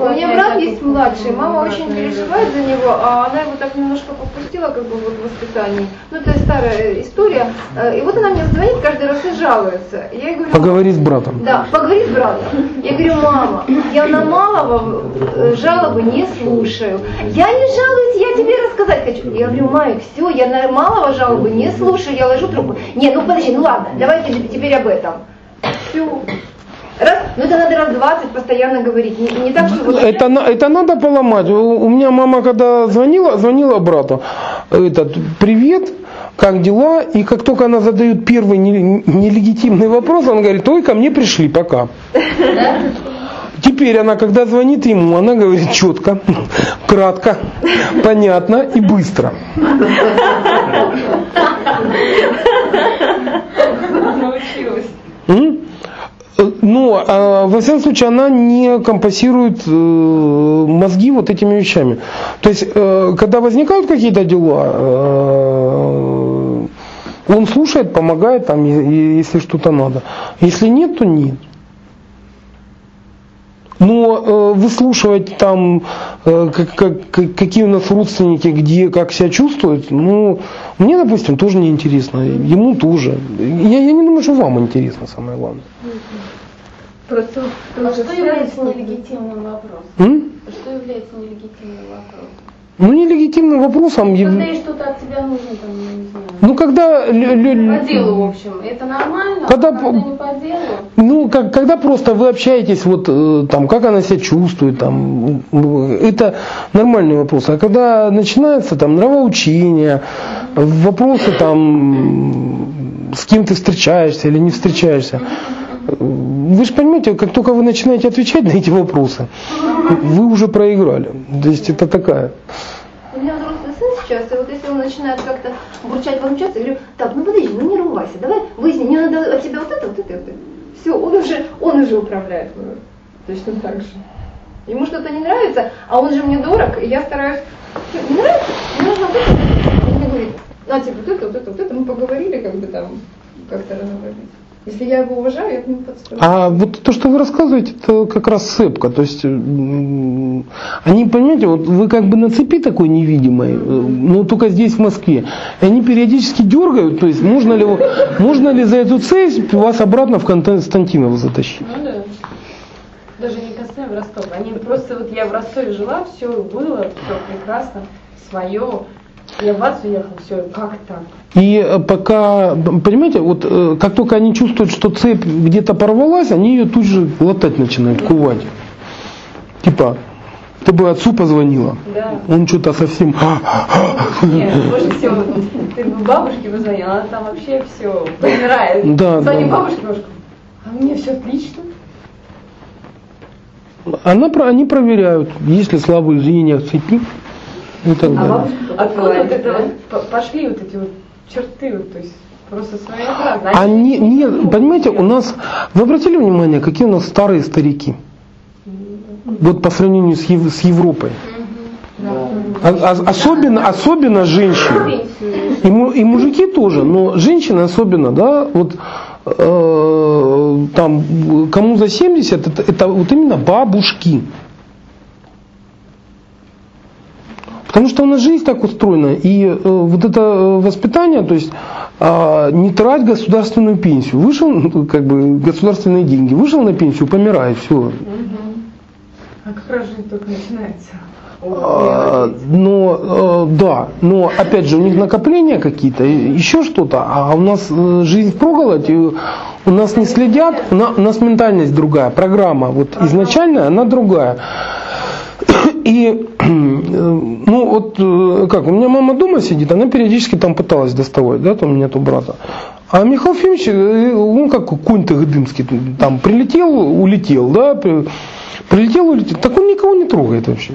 У меня брат есть младший, мама очень переживает за него, а она его так немножко попустила как бы вот в воспитании. Ну это старая история. Э, и вот она мне звонит каждый раз и жалуется. Я ей говорю, Поговори с братом. Да, поговори с братом. Я говорю, мама, я на малого э, жалобы не слушаю. Я не жалуюсь, я тебе рассказать хочу. Я говорю, Майк, все, я на малого жалобы не слушаю, я ложу трубку. Не, ну подожди, ну ладно, давайте теперь об этом. Все. Раз, ну это надо раз 20 постоянно говорить. Не, не так, что вот Это, это надо поломать. У, у меня мама, когда звонила, звонила брату. Этот, привет, как дела? И как только она задает первый не- нелегитимный вопрос, он говорит, ой, ко мне пришли, пока. Теперь она, когда звонит ему, она говорит четко, кратко, понятно и быстро. научилась. М? Э, Но, а, во всяком случае, она не компенсирует э, мозги вот этими вещами. То есть, э, когда возникают какие-то дела, э, он слушает, помогает, там, если что-то надо. Если нет, то нет. Но э, выслушивать там, э, как, как- как- какие у нас родственники, где, как себя чувствуют, ну, мне, допустим, тоже не интересно, ему тоже. Я, я не думаю, что вам интересно, самое главное. Просто А что является нелегитимным вопросом? М? Что является нелегитимным вопросом? Ну, нелегитимным вопросом, Когда яв- ей что-то от тебя нужно, там, я не знаю. ну, когда, По делу, в общем, это нормально, Когда а когда по- не по делу, ну, как, когда просто вы общаетесь, вот, э, там, как она себя чувствует, там, э, это нормальный вопрос. А когда начинается, там, нравоучение, вопросы, там, с кем ты встречаешься или не встречаешься, вы же понимаете, как только вы начинаете отвечать на эти вопросы, вы уже проиграли. То есть это такая. У меня взрослый сын сейчас, и вот если он начинает как-то бурчать, возмущаться, я говорю, так, ну подожди, ну не ругайся, давай выясни, мне надо от тебя вот это, вот это, вот это. Все, он уже, он уже управляет. Точно так же. Ему что-то не нравится, а он же мне дорог, и я стараюсь, «Всё, не нравится, мне нужно вот это. Он мне говорит, на тебе вот это, вот это, вот это, мы поговорили, как бы там, как-то разобрались. Если я его уважаю, я к нему подстроюсь. А вот то, что вы рассказываете, это как раз сыпка. То есть м, они, понимаете, вот вы как бы на цепи такой невидимой, э, но только здесь в Москве. И они периодически дергают, то есть можно ли, можно ли за эту цепь вас обратно в Константиново затащить? Ну да. Даже не касаемо Ростова. Они просто вот я в Ростове жила, все было, все прекрасно, свое. Я в Бац уехала, все, как так? И э, пока, понимаете, вот э, как только они чувствуют, что цепь где-то порвалась, они ее тут же латать начинают, кувать. Типа, ты бы отцу позвонила. Да. Он что-то совсем... Нет, больше всего, ты бы бабушке позвонила, она там вообще все помирает. Да, Звони да. бабушке, бабушка, а мне все отлично. Она, они проверяют, есть ли слабые звенья в цепи и так далее. Откуда вот это вот по- пошли вот эти вот черты, вот, то есть просто своеобразно. Они, нет, понимаете, у нас, вы обратили внимание, какие у нас старые старики? Вот по сравнению с, Ев- с Европой. А- а- особенно, особенно женщины. И, и мужики тоже, но женщины особенно, да, вот э, там кому за 70, это, это вот именно бабушки. Потому что у нас жизнь так устроена, и э, вот это э, воспитание, то есть э, не трать государственную пенсию. Вышел, ну, как бы, государственные деньги, вышел на пенсию, помирай, все. А как раз жизнь только начинается. А, Но э, да, но опять же у них накопления какие-то, еще что-то, а у нас э, жизнь впроголодь, и у нас не следят, у на- у нас ментальность другая, программа вот изначальная, она другая. И, э, ну вот, э, как, у меня мама дома сидит, она периодически там пыталась доставать, да, там у меня тут брата. А Михаил Ефимович, э, он как конь тыгдымский, там прилетел, улетел, да, при- прилетел, улетел. Так он никого не трогает вообще.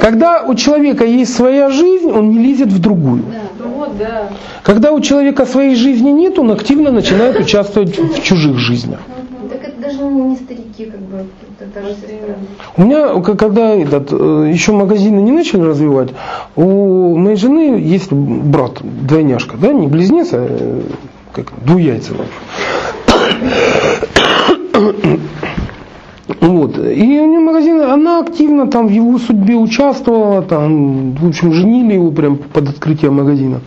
Когда у человека есть своя жизнь, он не лезет в другую. Ну. Когда у человека своей жизни нет, он активно начинает участвовать в чужих жизнях. Так это даже не старики, как бы. У меня, когда этот, э, еще магазины не начали развивать, у моей жены есть брат, двойняшка, да, не близнец, а э, как двуяйцевый. Вот. И у нее магазин, она активно там в его судьбе участвовала, там, в общем, женили его прям под открытие магазина.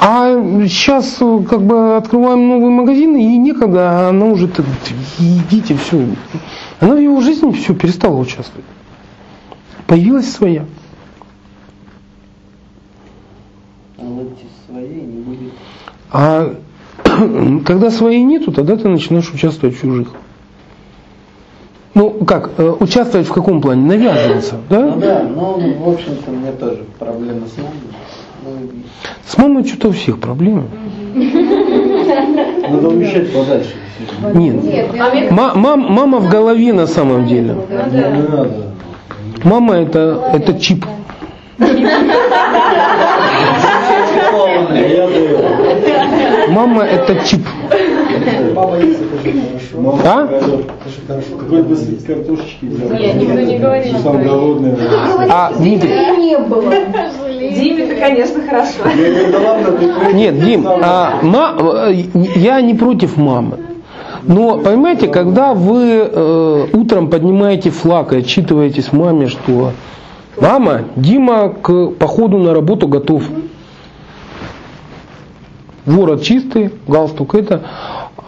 А сейчас как бы открываем новый магазин, и некогда, а она уже так, идите, все. Она в его жизни все перестала участвовать. Появилась своя. А когда своей нету, тогда ты начинаешь участвовать в чужих. Ну, как, э, участвовать в каком плане? Навязываться, да? Ну да, но в общем-то у меня тоже проблемы с мамой. С мамой что-то у всех проблемы. Надо уезжать подальше. Нет, Ма- мам- мама в голове на самом деле. Мама это, это чип. Мама это чип. Это А? это. А, Дмитрий, не было. Диме-то, конечно, хорошо. Нет, Дим, а, ма- э, я не против мамы. Но понимаете, когда вы э, утром поднимаете флаг и отчитываетесь маме, что мама, Дима к походу на работу готов. Ворот чистый, галстук это.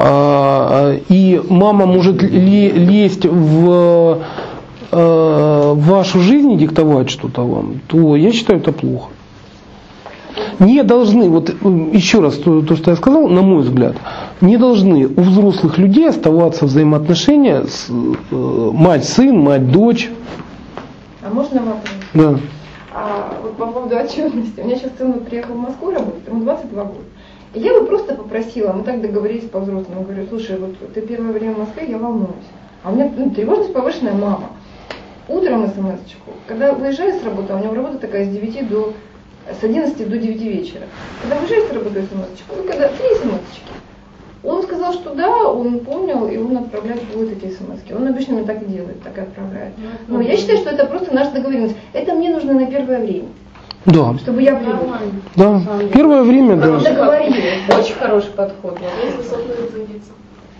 А, и мама может ле- лезть в э, в вашу жизнь и диктовать что-то вам, то я считаю это плохо. Не должны, вот э, еще раз то, то, что я сказал, на мой взгляд, не должны у взрослых людей оставаться взаимоотношения с э, мать-сын, мать-дочь. А можно вопрос? Да. А, вот по поводу отчетности. У меня сейчас сын приехал в Москву работать, ему 22 года. Я бы просто попросила, мы так договорились по-взрослому, говорю, слушай, вот ты первое время в Москве, я волнуюсь. А у меня ну, тревожность повышенная мама. Утром смс-очку. Когда выезжаю с работы, а у него работа такая с 9 до с 11 до 9 вечера. Когда выезжаю с работы смс-очку, ну когда три смс-очки. Он сказал, что да, он помнил, и он отправляет будет эти смс -ки. Он обычно мне так и делает, так и отправляет. Но я считаю, что это просто наша договоренность. Это мне нужно на первое время, Да. чтобы я привык. Да. Первое время, да. Договорились. Очень хороший подход.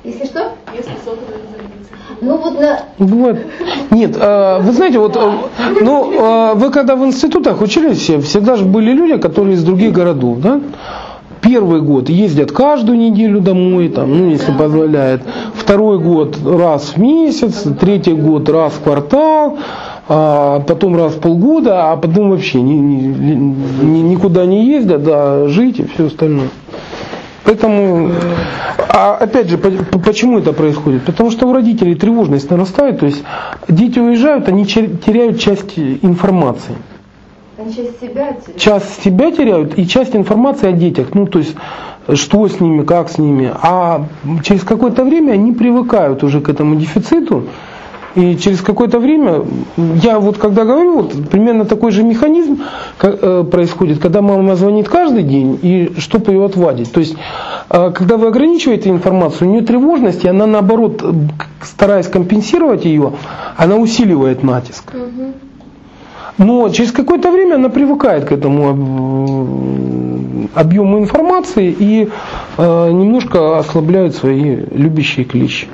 Если что? Если разрядится. Ну вот на... Бывает. Нет, э, вы знаете, вот, э, ну, э, вы когда в институтах учились, все, всегда же были люди, которые из других городов, да? Первый год ездят каждую неделю домой, там, ну, если позволяет. Второй год раз в месяц, третий год раз в квартал, а потом раз в полгода, а потом вообще ни, ни- ни- никуда не ездят, да, жить и все остальное. Поэтому, а опять же, по- по- почему это происходит? Потому что у родителей тревожность нарастает, то есть дети уезжают, они теряют часть информации. Они часть себя теряют. Часть себя теряют и часть информации о детях. Ну, то есть, что с ними, как с ними. А через какое-то время они привыкают уже к этому дефициту. И через какое-то время, я вот когда говорю, вот примерно такой же механизм э, происходит, когда мама звонит каждый день, и чтобы ее отвадить. То есть, э, когда вы ограничиваете информацию, у нее тревожность, и она наоборот, э, стараясь компенсировать ее, она усиливает натиск. Но через какое-то время она привыкает к этому объему информации и немножко ослабляют свои любящие клещи.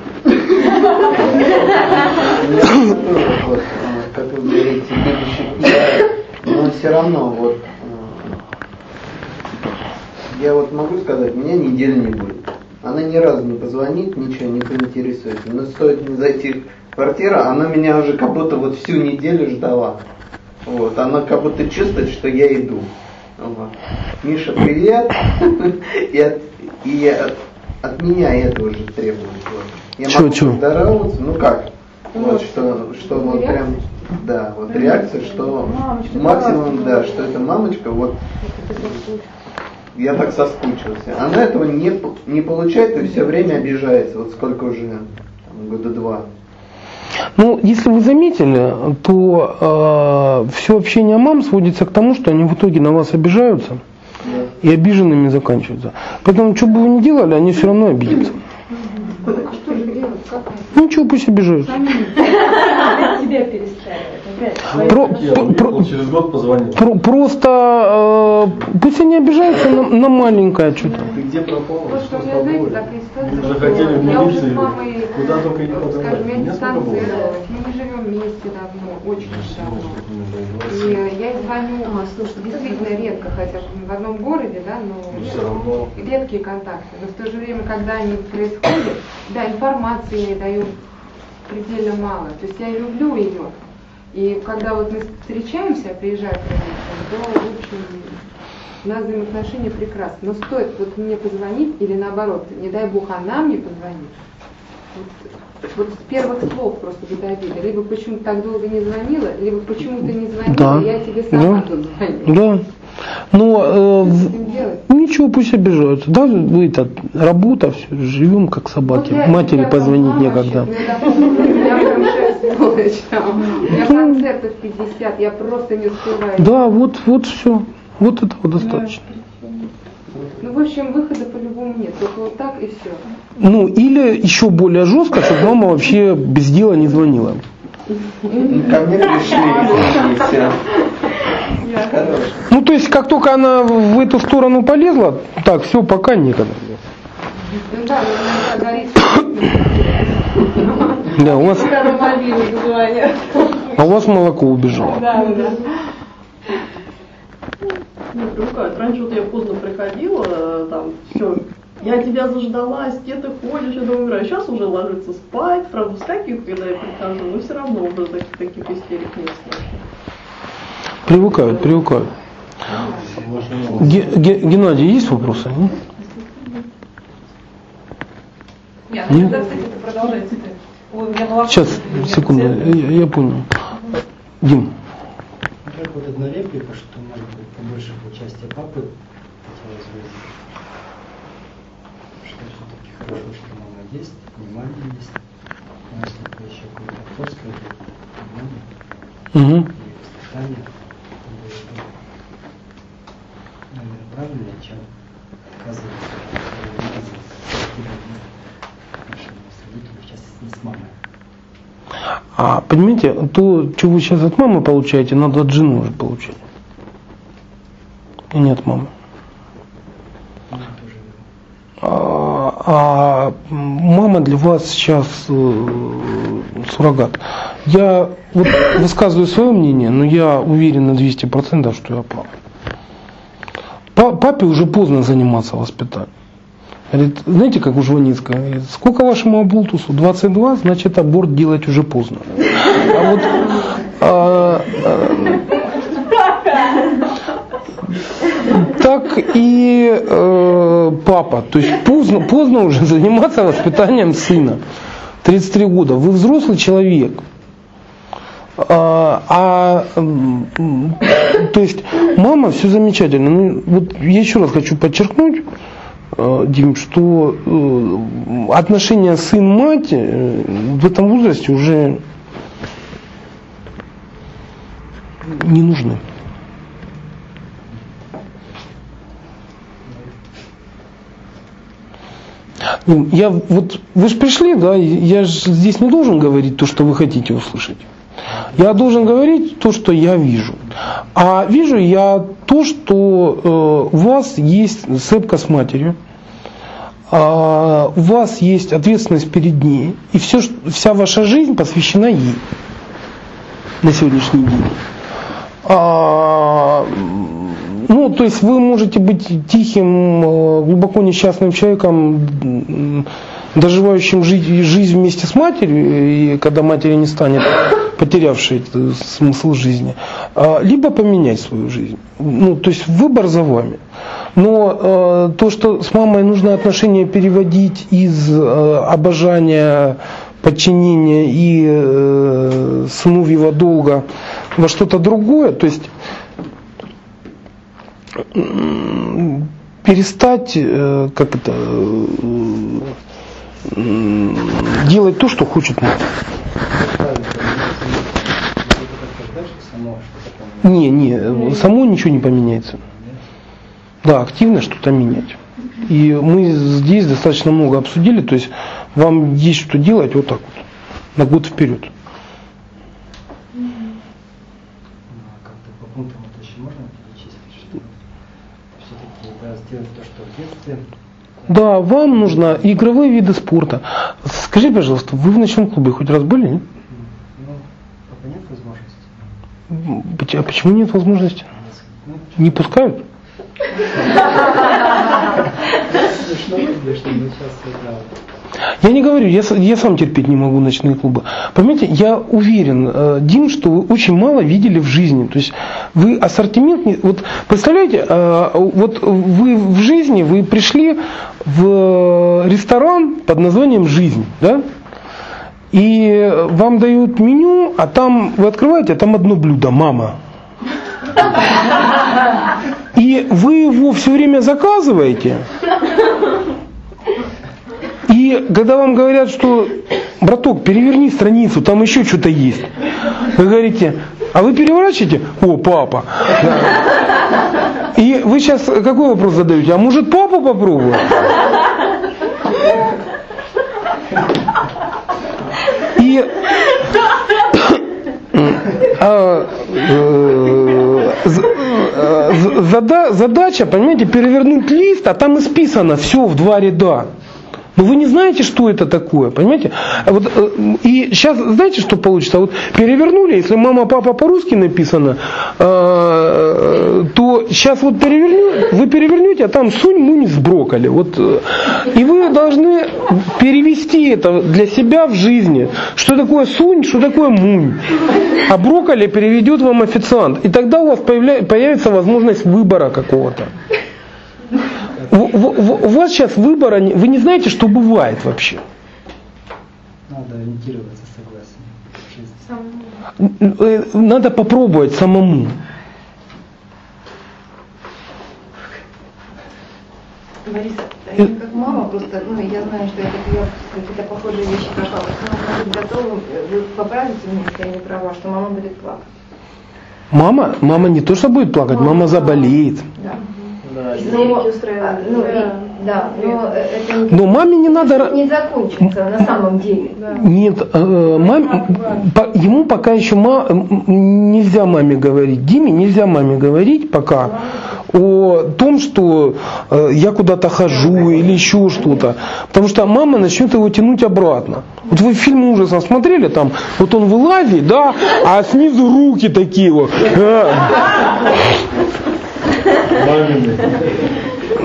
Как вы говорите, любящий но все равно вот я вот могу сказать, меня недели не будет. Она ни разу не позвонит, ничего не поинтересуется. Но стоит мне зайти в квартиру, она меня уже как будто вот всю неделю ждала. Вот, она как будто чувствует, что я иду. Вот. Миша, привет. И от, и от, от меня это уже требует. Вот. Я Чё, могу чё? поздороваться, ну как? Вот что, что вот прям, да, вот реакция, что максимум, да, что это мамочка, вот я так соскучился. Она этого не, не получает и все время обижается, вот сколько уже, там, года два. Ну, если вы заметили, то все общение мам сводится к тому, что они в итоге на вас обижаются и обиженными заканчиваются. Поэтому, что бы вы ни делали, они все равно обидятся. Что же делать? Как? Ничего, пусть обижаются. Тебя перестраивает. Про- Я про- через год позвонил. Про- просто э, пусть они обижаются на, на маленькое что-то. Ты где пропал? Вот что знаете, такая ситуация, Мы захотели в я уже с милицию, мамой, куда только не подавали. скажем, я дистанцировалась, мы не живем вместе давно, очень давно. И я ей звоню, действительно редко, хотя в одном городе, да, но равно. редкие контакты. Но в то же время, когда они происходят, да, информации я ей даю предельно мало. То есть я люблю ее. И когда вот мы встречаемся, я приезжаю к родителям, то, в общем, у нас взаимоотношения прекрасны. Но стоит вот мне позвонить, или наоборот, не дай бог, она мне позвонит, вот, вот с первых слов просто обида. Либо почему так долго не звонила, либо почему ты не звонила, Да. я тебе сама Да. звоню. Да. Но э, этим делать? ничего, пусть обижаются. Да, вы это работа, все, живем как собаки. Вот Матери позвонить некогда. вообще, я помню, У меня прям шесть по ночам. У меня концертов 50, я просто не успеваю. Да, вот, вот все. Вот этого достаточно. Ну, в общем, выхода по-любому нет. Только вот так и все. Ну, или еще более жестко, чтобы мама вообще без дела не звонила. Ко мне пришли, и все. Хорошо. Ну, то есть, как только она в эту сторону полезла, так, все, пока некогда. Ну да, у вас, а у вас молоко убежало. Да, да. Не привыкают. Раньше вот я поздно приходила, э, там, все, я тебя заждалась, где ты ходишь, я думаю, играю. Сейчас уже ложится спать, правда, вскакивает, когда я прихожу, но все равно уже таких, таких истерик нет страшных. Привыкают, привыкают. Ге- Ге- Геннадий, есть вопросы? Нет? Нет, ну, Сейчас, секунду, я, я понял. Дим, Во-первых, вот одна реплика, что, может быть, побольше участия папы хотелось бы. Что все-таки хорошо, что мама есть, внимание есть. Но если бы еще какое-то отцовское внимание Мгм. и воспитание, то наверное, правильнее, чем отказываться от внимания, с мамой. а понимаете, то, что вы сейчас от мамы получаете, надо от жены уже получать. И не от мамы. Ну, тоже А, мама для вас сейчас э, суррогат. Я вот высказываю свое мнение, но я уверен на 200%, что я прав. Па- Папе уже поздно заниматься воспитанием. Говорит, знаете, как у говорит, сколько вашему облутусу? 22, значит аборт делать уже поздно. А вот а, а, так и э, папа. То есть поздно, поздно уже заниматься воспитанием сына. 33 года. Вы взрослый человек. А, а, то есть мама все замечательно. Ну, вот я еще раз хочу подчеркнуть, э, Дим, что э, отношения сын-мать э, в этом возрасте уже не нужны. Ну, Я вот вы же пришли, да, я же здесь не должен говорить то, что вы хотите услышать. Я должен говорить то, что я вижу. А вижу я то, что э, у вас есть цепка с матерью, а, у вас есть ответственность перед ней, и все, вся ваша жизнь посвящена ей на сегодняшний день. А, ну, то есть вы можете быть тихим, э, глубоко несчастным человеком, доживающим жизнь вместе с матерью, и когда матери не станет, потерявшей э, смысл жизни, а, либо поменять свою жизнь. Ну, то есть выбор за вами. Но э, то, что с мамой нужно отношения переводить из э, обожания, подчинения и э, сыновьего долга во что-то другое, то есть перестать, э, как это, э, делать то, что хочет мать. Не, не, само ничего не поменяется. Да, активно что-то менять. И мы здесь достаточно много обсудили, то есть вам есть что делать вот так вот, на год вперед. Ну, а как-то по пунктам это еще можно перечислить, что все-таки да, сделать то, что в детстве Да, вам нужно игровые виды спорта. Скажи, пожалуйста, вы в ночном клубе хоть раз были? Нет? Ну, пока нет возможности. А почему нет возможности? Ну, Не пускают? Я не говорю, я, я сам терпеть не могу ночные клубы. Понимаете, я уверен, э, Дим, что вы очень мало видели в жизни. То есть вы ассортимент, не- вот представляете, э, вот вы в жизни, вы пришли в ресторан под названием «Жизнь», да? И вам дают меню, а там вы открываете, а там одно блюдо, мама. И вы его все время заказываете. И когда вам говорят, что, браток, переверни страницу, там еще что-то есть. Вы говорите, а вы переворачиваете? О, папа. Да. И вы сейчас какой вопрос задаете? А может папу попробовать? И а, э, зада- задача, понимаете, перевернуть лист, а там исписано все в два ряда. Но вы не знаете, что это такое, понимаете? А Вот, э, и сейчас, знаете, что получится? Вот перевернули, если мама, папа по-русски написано, э, то сейчас вот переверню, вы перевернете, а там сунь мунь с брокколи. Вот, э, и вы должны перевести это для себя в жизни. Что такое сунь, что такое мунь. А брокколи переведет вам официант. И тогда у вас появля- появится возможность выбора какого-то. У вас сейчас выбора, вы не знаете, что бывает вообще. Надо ориентироваться, согласен. Э, Надо попробовать самому. Бориса, я как мама просто, ну, я знаю, что я как я какие-то похожие вещи прошла. Просто нужно быть готовым, э, вы поправите меня, если я не права, что мама будет плакать. Мама, мама не то что будет плакать, мама заболеет. Да. Да, Но, а, ну, и- да, но э, это не, Но маме не надо... не закончится на самом деле. Нет, э, мам- по- ему пока еще ма- нельзя маме говорить. Диме нельзя маме говорить пока о том, что э, я куда-то хожу или еще что-то. Потому что мама начнет его тянуть обратно. Вот вы фильм ужасов смотрели, там вот он вылазит, да, а снизу руки такие вот. э.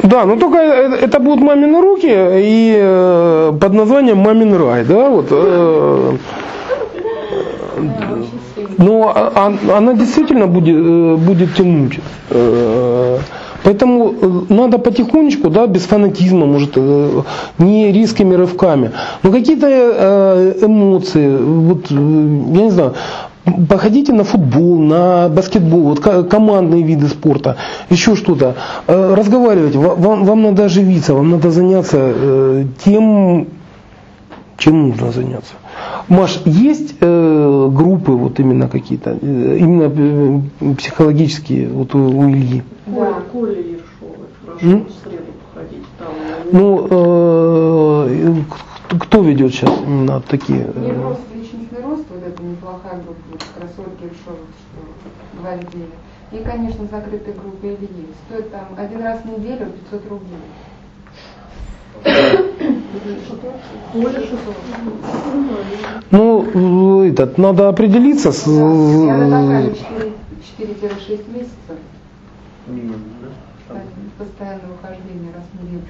Да, но только э, это будут мамины руки и под названием «Мамин рай», да, вот. Но а- а- она действительно будет, э, будет тянуть. Э, Поэтому э, надо потихонечку, да, без фанатизма, может, не резкими рывками. Но какие-то эмоции, вот, я не знаю, походите на футбол, на баскетбол, вот ко- командные виды спорта, еще что-то. Разговаривайте, Ва- вам, вам надо оживиться, вам надо заняться тем, чем нужно заняться. Маш, есть э, группы вот именно какие-то, э, именно э, психологические вот у, у Ильи? Коля, Коля Ершова, хорошо, М? в среду походить там. Ну, э, кто ведет сейчас именно такие? э, Невроз, личностный рост, вот это неплохая группа, вот как раз Ольга Ершова, что говорит Лена. И, конечно, закрытая группа Ильи. Стоит там один раз в неделю 500 рублей. Ну, этот, надо определиться с... Такая 4-6 месяцев. Постоянное ухождение раз в неделю.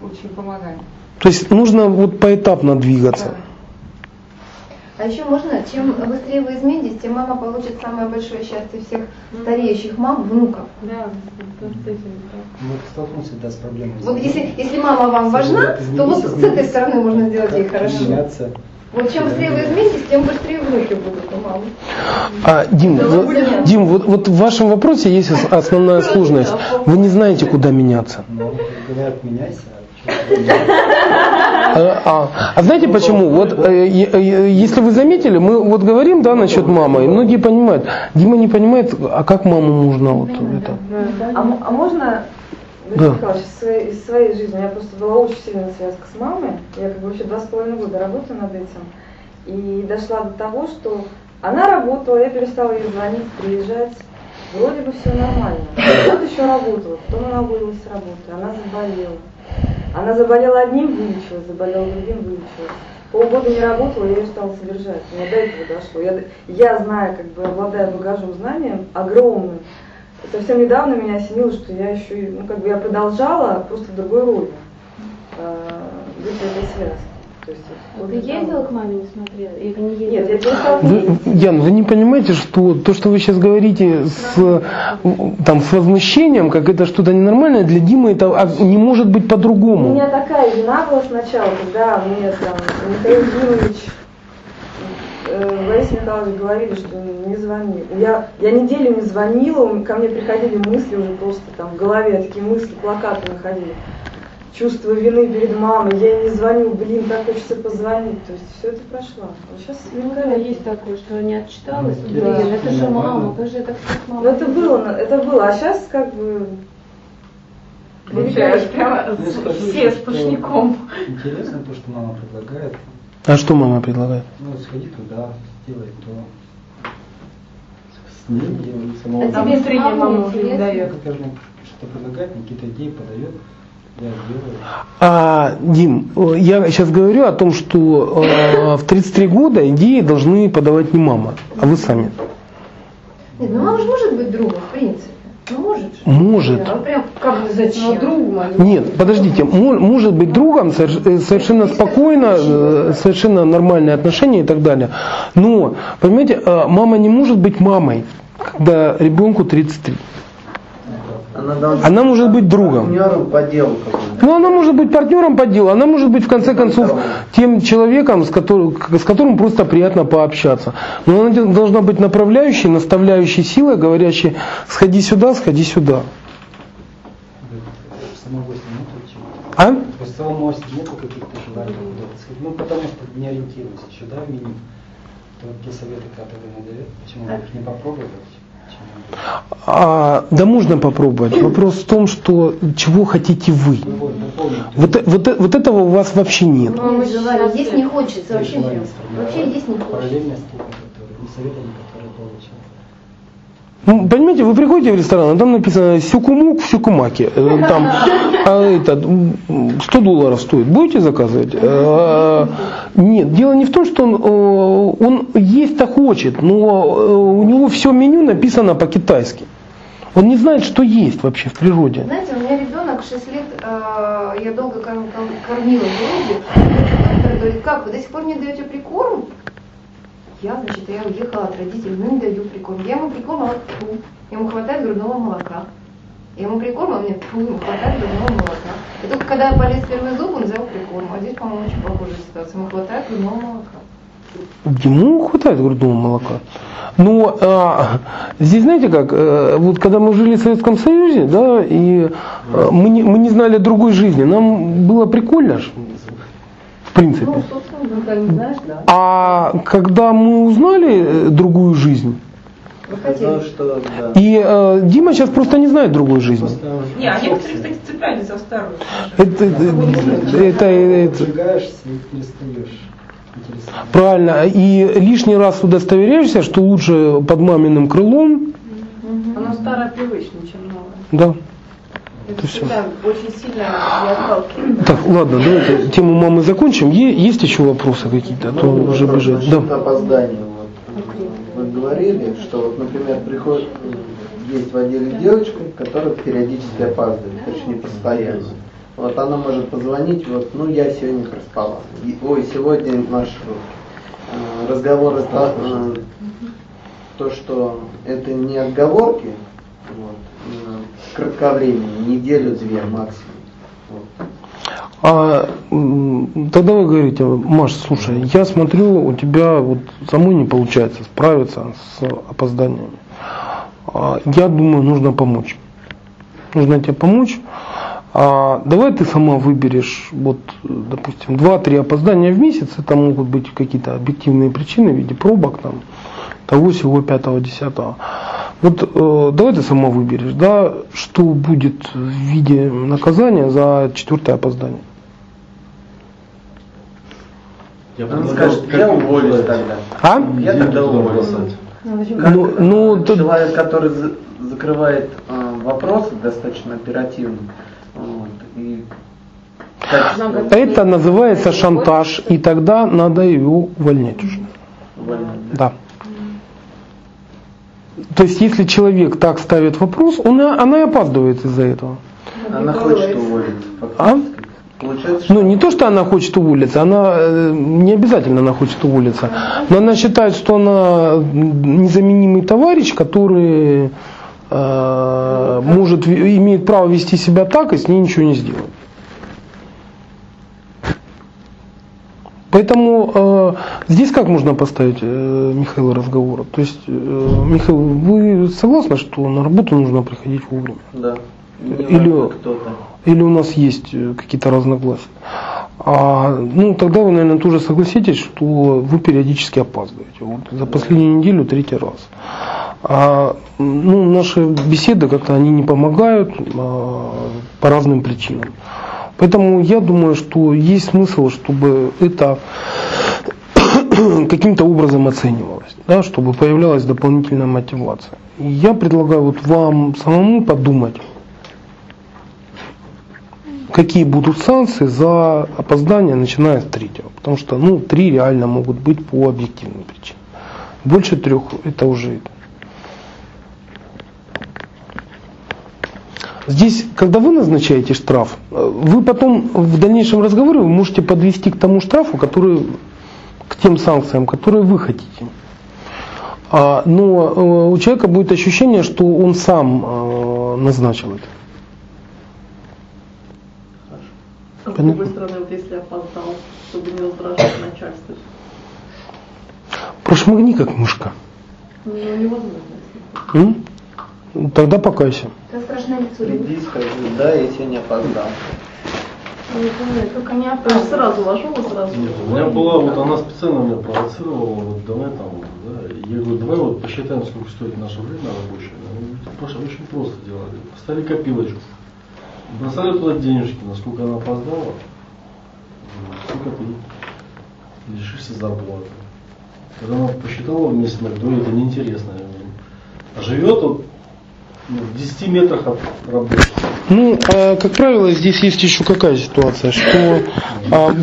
Очень помогает. То есть нужно вот поэтапно двигаться. А еще можно, чем быстрее вы изменитесь, тем мама получит самое большое счастье всех стареющих мам, внуков. Да. Мы столкнулись да, с проблемой. Вот если, если мама вам важна, то вот с этой стороны можно сделать ей хорошо. Меняться. Вот чем быстрее вы изменитесь, тем быстрее внуки будут у мамы. А, Дим, вот, Дим, вот, вот в вашем вопросе есть ос- основная сложность. Вы не знаете, куда меняться. Ну, говорят, меняйся. А, а- а знаете почему? Вот э, э, если вы заметили, мы вот говорим, да, насчет мамы, и многие понимают. Дима не понимает, а как маму можно вот это. А, а можно, Да. Николаевич, из своей, из своей жизни, меня просто была очень сильная связка с мамой, я как бы вообще два с половиной года работаю над этим, и дошла до того, что она работала, я перестала ей звонить, приезжать, вроде бы все нормально. Год еще работала, потом она уволилась с работы, она заболела. Она заболела одним, вылечилась, заболела другим, вылечилась. Полгода не работала, я ее стала содержать. Мне до этого дошло. Я, я знаю, как бы обладая багажом знанием огромным, совсем недавно меня осенило, что я еще, ну, как бы я продолжала просто в другой роли э, быть в этой связке. То есть, вот, Ты ездила к маме, не смотрела? Или не ездила? Нет, я перестала Вы, Ян, вы не понимаете, что то, что вы сейчас говорите с, э, там, с возмущением, как это что-то ненормальное, для Димы это а, не может быть У по-другому. меня такая вина была сначала, когда мне там Михаил Димович, э, Борис Михайлович говорили, что не звони. Я, я неделю не звонила, у- ко мне приходили мысли уже просто там в голове, такие мысли, плакаты находили. Чувство вины перед мамой, я ей не звоню, блин, так хочется позвонить. То есть все это прошло. А сейчас Ну да, есть такое, что не отчиталась. Да. Блин, это же мама, как же это как мама? Ну это было, это было, а сейчас как бы... Получаешь прямо Ну, скажу, все что сплошняком. Интересно то, что мама предлагает. А что мама предлагает? Ну, сходи туда, сделай то. С ней делай А самого. тебе с внутренняя мамой мама уже не интересно? дает. Что-то предлагает, мне какие-то идеи подает, я. А, Дим, э, я сейчас говорю о том, что э, в 33 года идеи должны подавать не мама, а вы сами. Нет, ну мама же может быть другом, в принципе. Ну может же. Может. А прям как бы зачем? Ну, другом, а не- Нет, подождите, мо- может быть другом э, совершенно спокойно, э, совершенно нормальные отношения и так далее. Но, понимаете, мама не может быть мамой, когда ребенку 33. Она, должна Она может быть другом. партнером по делу. Ну, она может быть партнером по делу, она может быть, в конце концов, тем человеком, с которым, с которым просто приятно пообщаться. Но она должна быть направляющей, наставляющей силой, говорящей, сходи сюда, сходи сюда. А? Есть самого нету каких-то желаний. Ну, потому что не ориентируюсь еще, да, в меню. То вот те советы, которые она дает, почему бы их не попробовать? А, да можно попробовать. Вопрос в том, что чего хотите вы. Вот. Вот, вот, этого у вас вообще нет. Ну, мы желали, есть не хочется, вообще. Вообще есть не хочется. Ну, понимаете, вы приходите в ресторан, а там написано сюкумук в сюкумаке. Э, Там а это, м, 100 долларов стоит. Будете заказывать? Э, Нет, дело не в том, что он, э, он есть-то хочет, но у него все меню написано по-китайски. Он не знает, что есть вообще в природе. Знаете, у меня ребенок 6 лет, э, я долго кор- кор- кормила. Доктор говорит, как, вы до сих пор не даете прикорм? Я, значит, я уехала от родителей, ну не даю прикорм. Я ему прикорм, а вот тьфу, ему хватает грудного молока. Я ему прикорм, а мне тьфу, ему хватает грудного молока. И только когда полез первый зуб, он взял прикорм. А здесь, по-моему, очень похожая ситуация. Ему хватает грудного молока. Ему хватает грудного молока. Но а, здесь знаете как, э, вот когда мы жили в Советском Союзе, да, и э, мы, не, мы не знали другой жизни, нам было прикольно, принципе. Ну, собственно, как не знаешь, да. А когда мы узнали э, другую жизнь, да. и э, Дима сейчас просто не знает другой жизни. Не, а некоторые, кстати, цеплялись за старую. Это, это, это- это- Зажигаешься и перестаешь. Интересно. правильно. И лишний раз удостоверяешься, что лучше под маминым крылом, Оно старое привычнее, чем новое. да. Это всегда очень сильно я. Так, ладно, давайте тему мамы закончим. Есть еще вопросы какие-то? А то Ну, уже вопрос бежать. Да. насчет опоздания. Вот. Вы говорили, что вот, например, приходит, есть в отделе девочка, которая периодически опаздывает, точнее постоянно. Вот она может позвонить, вот, ну я сегодня проспала. И- ой, сегодня наш э, разговор это э, то, что это не отговорки, вот, кратковременные, неделю-две максимум. А тогда вы говорите, Маш, слушай, я смотрю, у тебя вот самой не получается справиться с опозданиями. А, Я думаю, нужно помочь. Нужно тебе помочь. А давай ты сама выберешь, вот, допустим, 2-3 опоздания в месяц, это могут быть какие-то объективные причины в виде пробок, там, того, всего, пятого, десятого. Вот э, давай ты сама выберешь, да, что будет в виде наказания за четвертое опоздание. Я Он скажет, как я уволюсь тогда. А? Я тогда уволюсь. Как, Ну, ну, э, тут- человек, который за- закрывает э, вопросы достаточно оперативно. Вот, и Это называется шантаж, и тогда надо ее увольнять уже. Да. То есть, если человек так ставит вопрос, он, она и опаздывает из-за этого. Она хочет уволиться. А? Получается, что Ну, не то, что она хочет уволиться, она э, не обязательно она хочет уволиться, но она считает, что она незаменимый товарищ, который э, может, ви- имеет право вести себя так, и с ней ничего не сделать. Поэтому э, здесь как можно поставить э, Михаила разговора? То есть, э, Михаил, вы согласны, что на работу нужно приходить вовремя? Да. Или- кто-то. Или у нас есть э, какие-то разногласия? А, ну, тогда вы, наверное, тоже согласитесь, что вы периодически опаздываете. Вот за последнюю неделю третий раз. А, ну, наши беседы как-то они не помогают а, по разным причинам. Поэтому я думаю, что есть смысл, чтобы это каким-то образом оценивалось, да, чтобы появлялась дополнительная мотивация. И я предлагаю вот вам самому подумать, какие будут санкции за опоздание, начиная с третьего. Потому что ну, три реально могут быть по объективным причинам. Больше трех это уже Здесь, когда вы назначаете штраф, вы потом в дальнейшем разговоре вы можете подвести к тому штрафу, который, к тем санкциям, которые вы хотите. А, но э, у человека будет ощущение, что он сам э, назначил это. А с другой стороны, вот если опоздал, чтобы не раздражать начальство, Прошмыгни как мышка. ну невозможно. М? Тогда покайся. Это страшное лицо. Приди, скажи, да, я сегодня опоздал. Только не То есть опасно. сразу вошел и сразу. Нет, у меня была, вот она специально меня провоцировала, вот давай там, да, я говорю, давай вот посчитаем, сколько стоит наше время рабочее. Она Паша, очень просто делали. Поставили копилочку, бросали туда денежки, насколько она опоздала, сколько ты лишишься зарплаты. Когда она посчитала вместе, она говорит, «Ой, это неинтересно. А живет вот ну, в 10 метрах от работы. Ну, а, как правило, здесь есть еще какая ситуация, что а,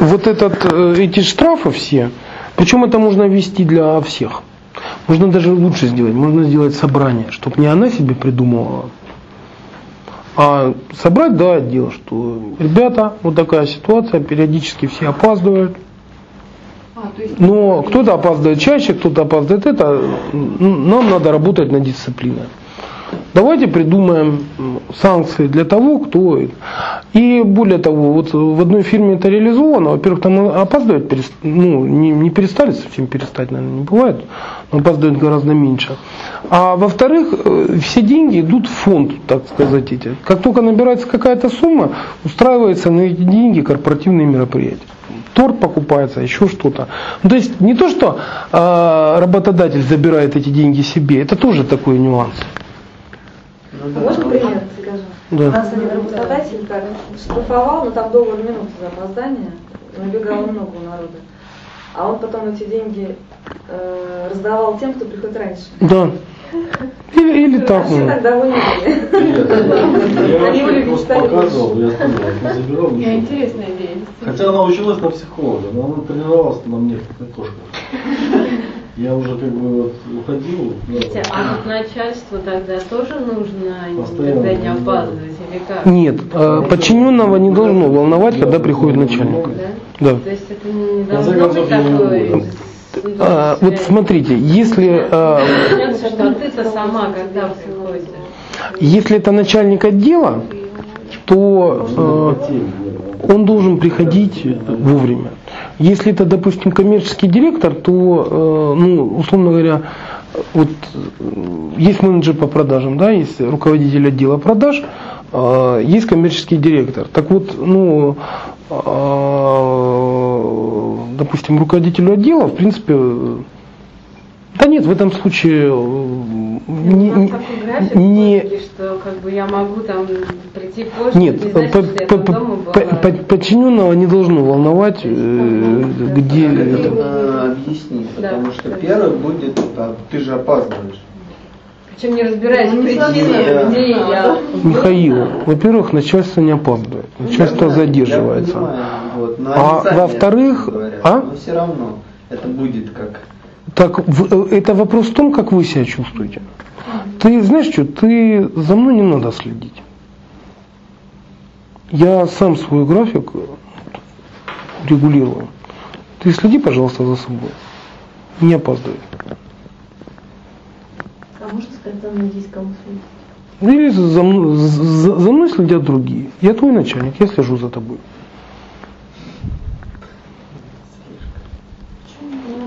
вот этот, э, эти штрафы все, причем это можно ввести для всех. Можно даже лучше сделать, можно сделать собрание, чтобы не она себе придумывала, а собрать, да, отдел, что ребята, вот такая ситуация, периодически все опаздывают, А, но кто-то опаздывает чаще, кто-то опаздывает это, нам надо работать над дисциплиной. Давайте придумаем санкции для того, кто... И более того, вот в одной фирме это реализовано. Во-первых, там опаздывать перес- ну, не, не перестали совсем перестать, наверное, не бывает, но опаздывают гораздо меньше. А во-вторых, э, все деньги идут в фонд, так сказать. Эти. Как только набирается какая-то сумма, устраивается на эти деньги корпоративные мероприятия торт покупается, еще что-то. Ну, то есть не то, что э, работодатель забирает эти деньги себе, это тоже такой нюанс. Ну, да, Можно ну, пример скажу? Да. У нас один работодатель так штрафовал, но там доллар минуты за опоздание, набегало много у народа. А он потом эти деньги э, раздавал тем, кто приходит раньше. Да. Или, или А так. Я просто показывал, я сказал, не забирал интересная идея. Хотя она училась на психолога, но она тренировалась на мне, как кошка. Я уже как бы вот уходил. да. Хотя, а вот начальству тогда тоже нужно Постоянно, никогда не да. опаздывать или как? Нет, э, подчиненного не должно волновать, когда приходит начальник. Да? Да. То есть это не должно быть такое... А, вот смотрите, если, э, если это начальник отдела, то э, он должен приходить вовремя. Если это, допустим, коммерческий директор, то, э, ну, условно говоря, вот э, есть менеджер по продажам, да, есть руководитель отдела продаж, э, есть коммерческий директор. Так вот, ну, э, допустим, руководителю отдела, в принципе, да нет, в этом случае э, не, У нас такой график не, гибкий, что как бы я могу там прийти позже, нет, не по- значит, по- я по- подчиненного не должно волновать, э, где это. Нужно объяснить, Да. потому что первый будет, ты же опаздываешь. Причем не разбираясь в Ну, не причинах, совсем. где я. Михаил, во-первых, начальство не опаздывает, начальство Я задерживается. понимаю, вот, но А во-вторых, а? Но все равно это будет как Так э, это вопрос в том, как вы себя чувствуете. Ты знаешь что, ты за мной не надо следить. Я сам свой график регулирую. Ты следи, пожалуйста, за собой. Не опаздывай. А можно сказать, там надеюсь, кому следить? Или за мной, за- за мной следят другие. Я твой начальник, я слежу за тобой.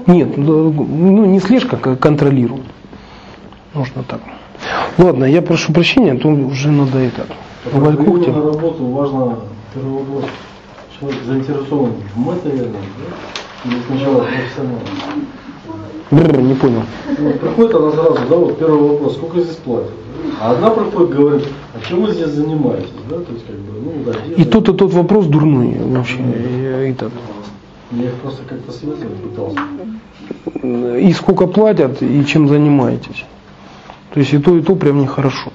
Нет, ну не слежка, а контролирую. Можно так. Ладно, я прошу прощения, а то уже надо это. При Валькухте. на работу важно первый вопрос. Человек заинтересован в материальном, да? Или сначала профессионально? Бррр, не понял. Ну, приходит она сразу, да, вот первый вопрос, сколько здесь платят? А одна приходит, говорит, а чем вы здесь занимаетесь, да, то есть как бы, ну, да, И тот и тот вопрос дурной вообще. Я и так. Я их просто как-то связывать пытался. И сколько платят, и чем занимаетесь. То есть и то, и то прям нехорошо.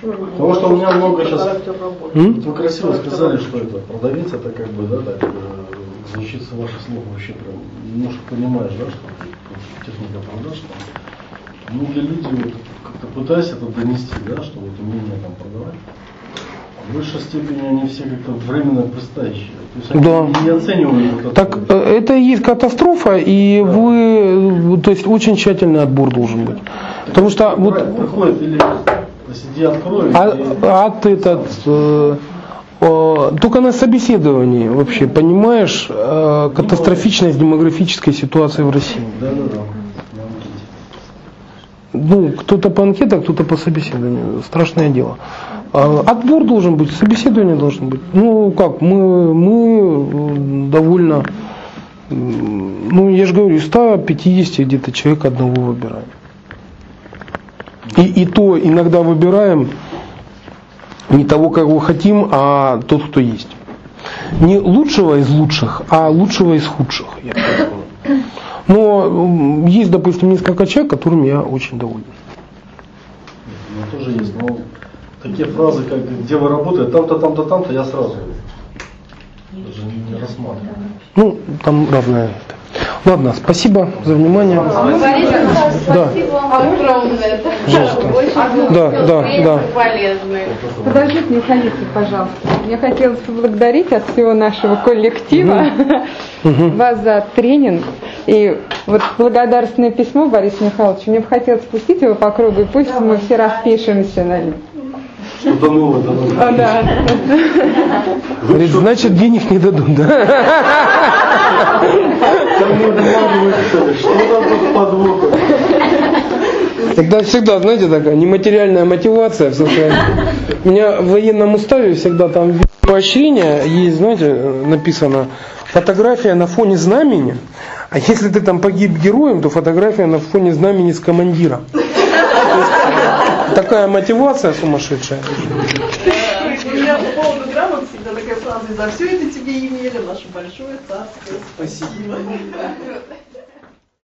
Потому что у меня много сейчас... М? Вы красиво сказали, что это продавец, это как бы, да, так, э, звучит с ваших слов вообще прям, немножко понимаешь, да, что техника продаж, там, многие люди вот как-то пытаются это донести, да, что вот умение там продавать. В высшей степени они все как-то временно они Да. не оценивают вот. Так э, это и есть катастрофа, и вы, э, то есть очень тщательный отбор должен быть. Потому что вот Приходит или, иди открой, А- и- акт этот э, э, только на собеседовании вообще понимаешь э, катастрофичность демографической ситуации в России. да, да, да. Ну, кто-то по анкетам, кто-то по собеседованию. Страшное дело. А Отбор должен быть, собеседование должно быть. Ну как, мы, мы довольно, ну я же говорю, из 150 где-то человек одного выбираем. И, и то иногда выбираем не того, кого хотим, а тот, кто есть. Не лучшего из лучших, а лучшего из худших. я. Но есть, допустим, несколько человек, которым я очень доволен. Ну, тоже есть, но такие фразы, как где вы работаете, там-то, там-то, там-то, я сразу даже не рассматриваю. Ну, там разное. Ладно, спасибо за внимание. Да. огромное. Пожалуйста. Да, да, да. полезное. Подождите, не уходите, пожалуйста. Мне хотелось поблагодарить от всего нашего коллектива Мгм. вас за тренинг. И вот благодарственное письмо Борис Михайлович, мне бы хотелось спустить его по кругу, и пусть мы все распишемся на нем. Что-то новое, да, А, да. Говорит, значит, денег не дадут, да? Что там тут подвох? Тогда всегда, знаете, такая нематериальная мотивация. У меня в военном уставе всегда там в поощрение есть, знаете, написано фотография на фоне знамени, а если ты там погиб героем, то фотография на фоне знамени с командира. Такая мотивация сумасшедшая. У меня по поводу грамот всегда такая фраза, за все это тебе имели наше большое царское спасибо.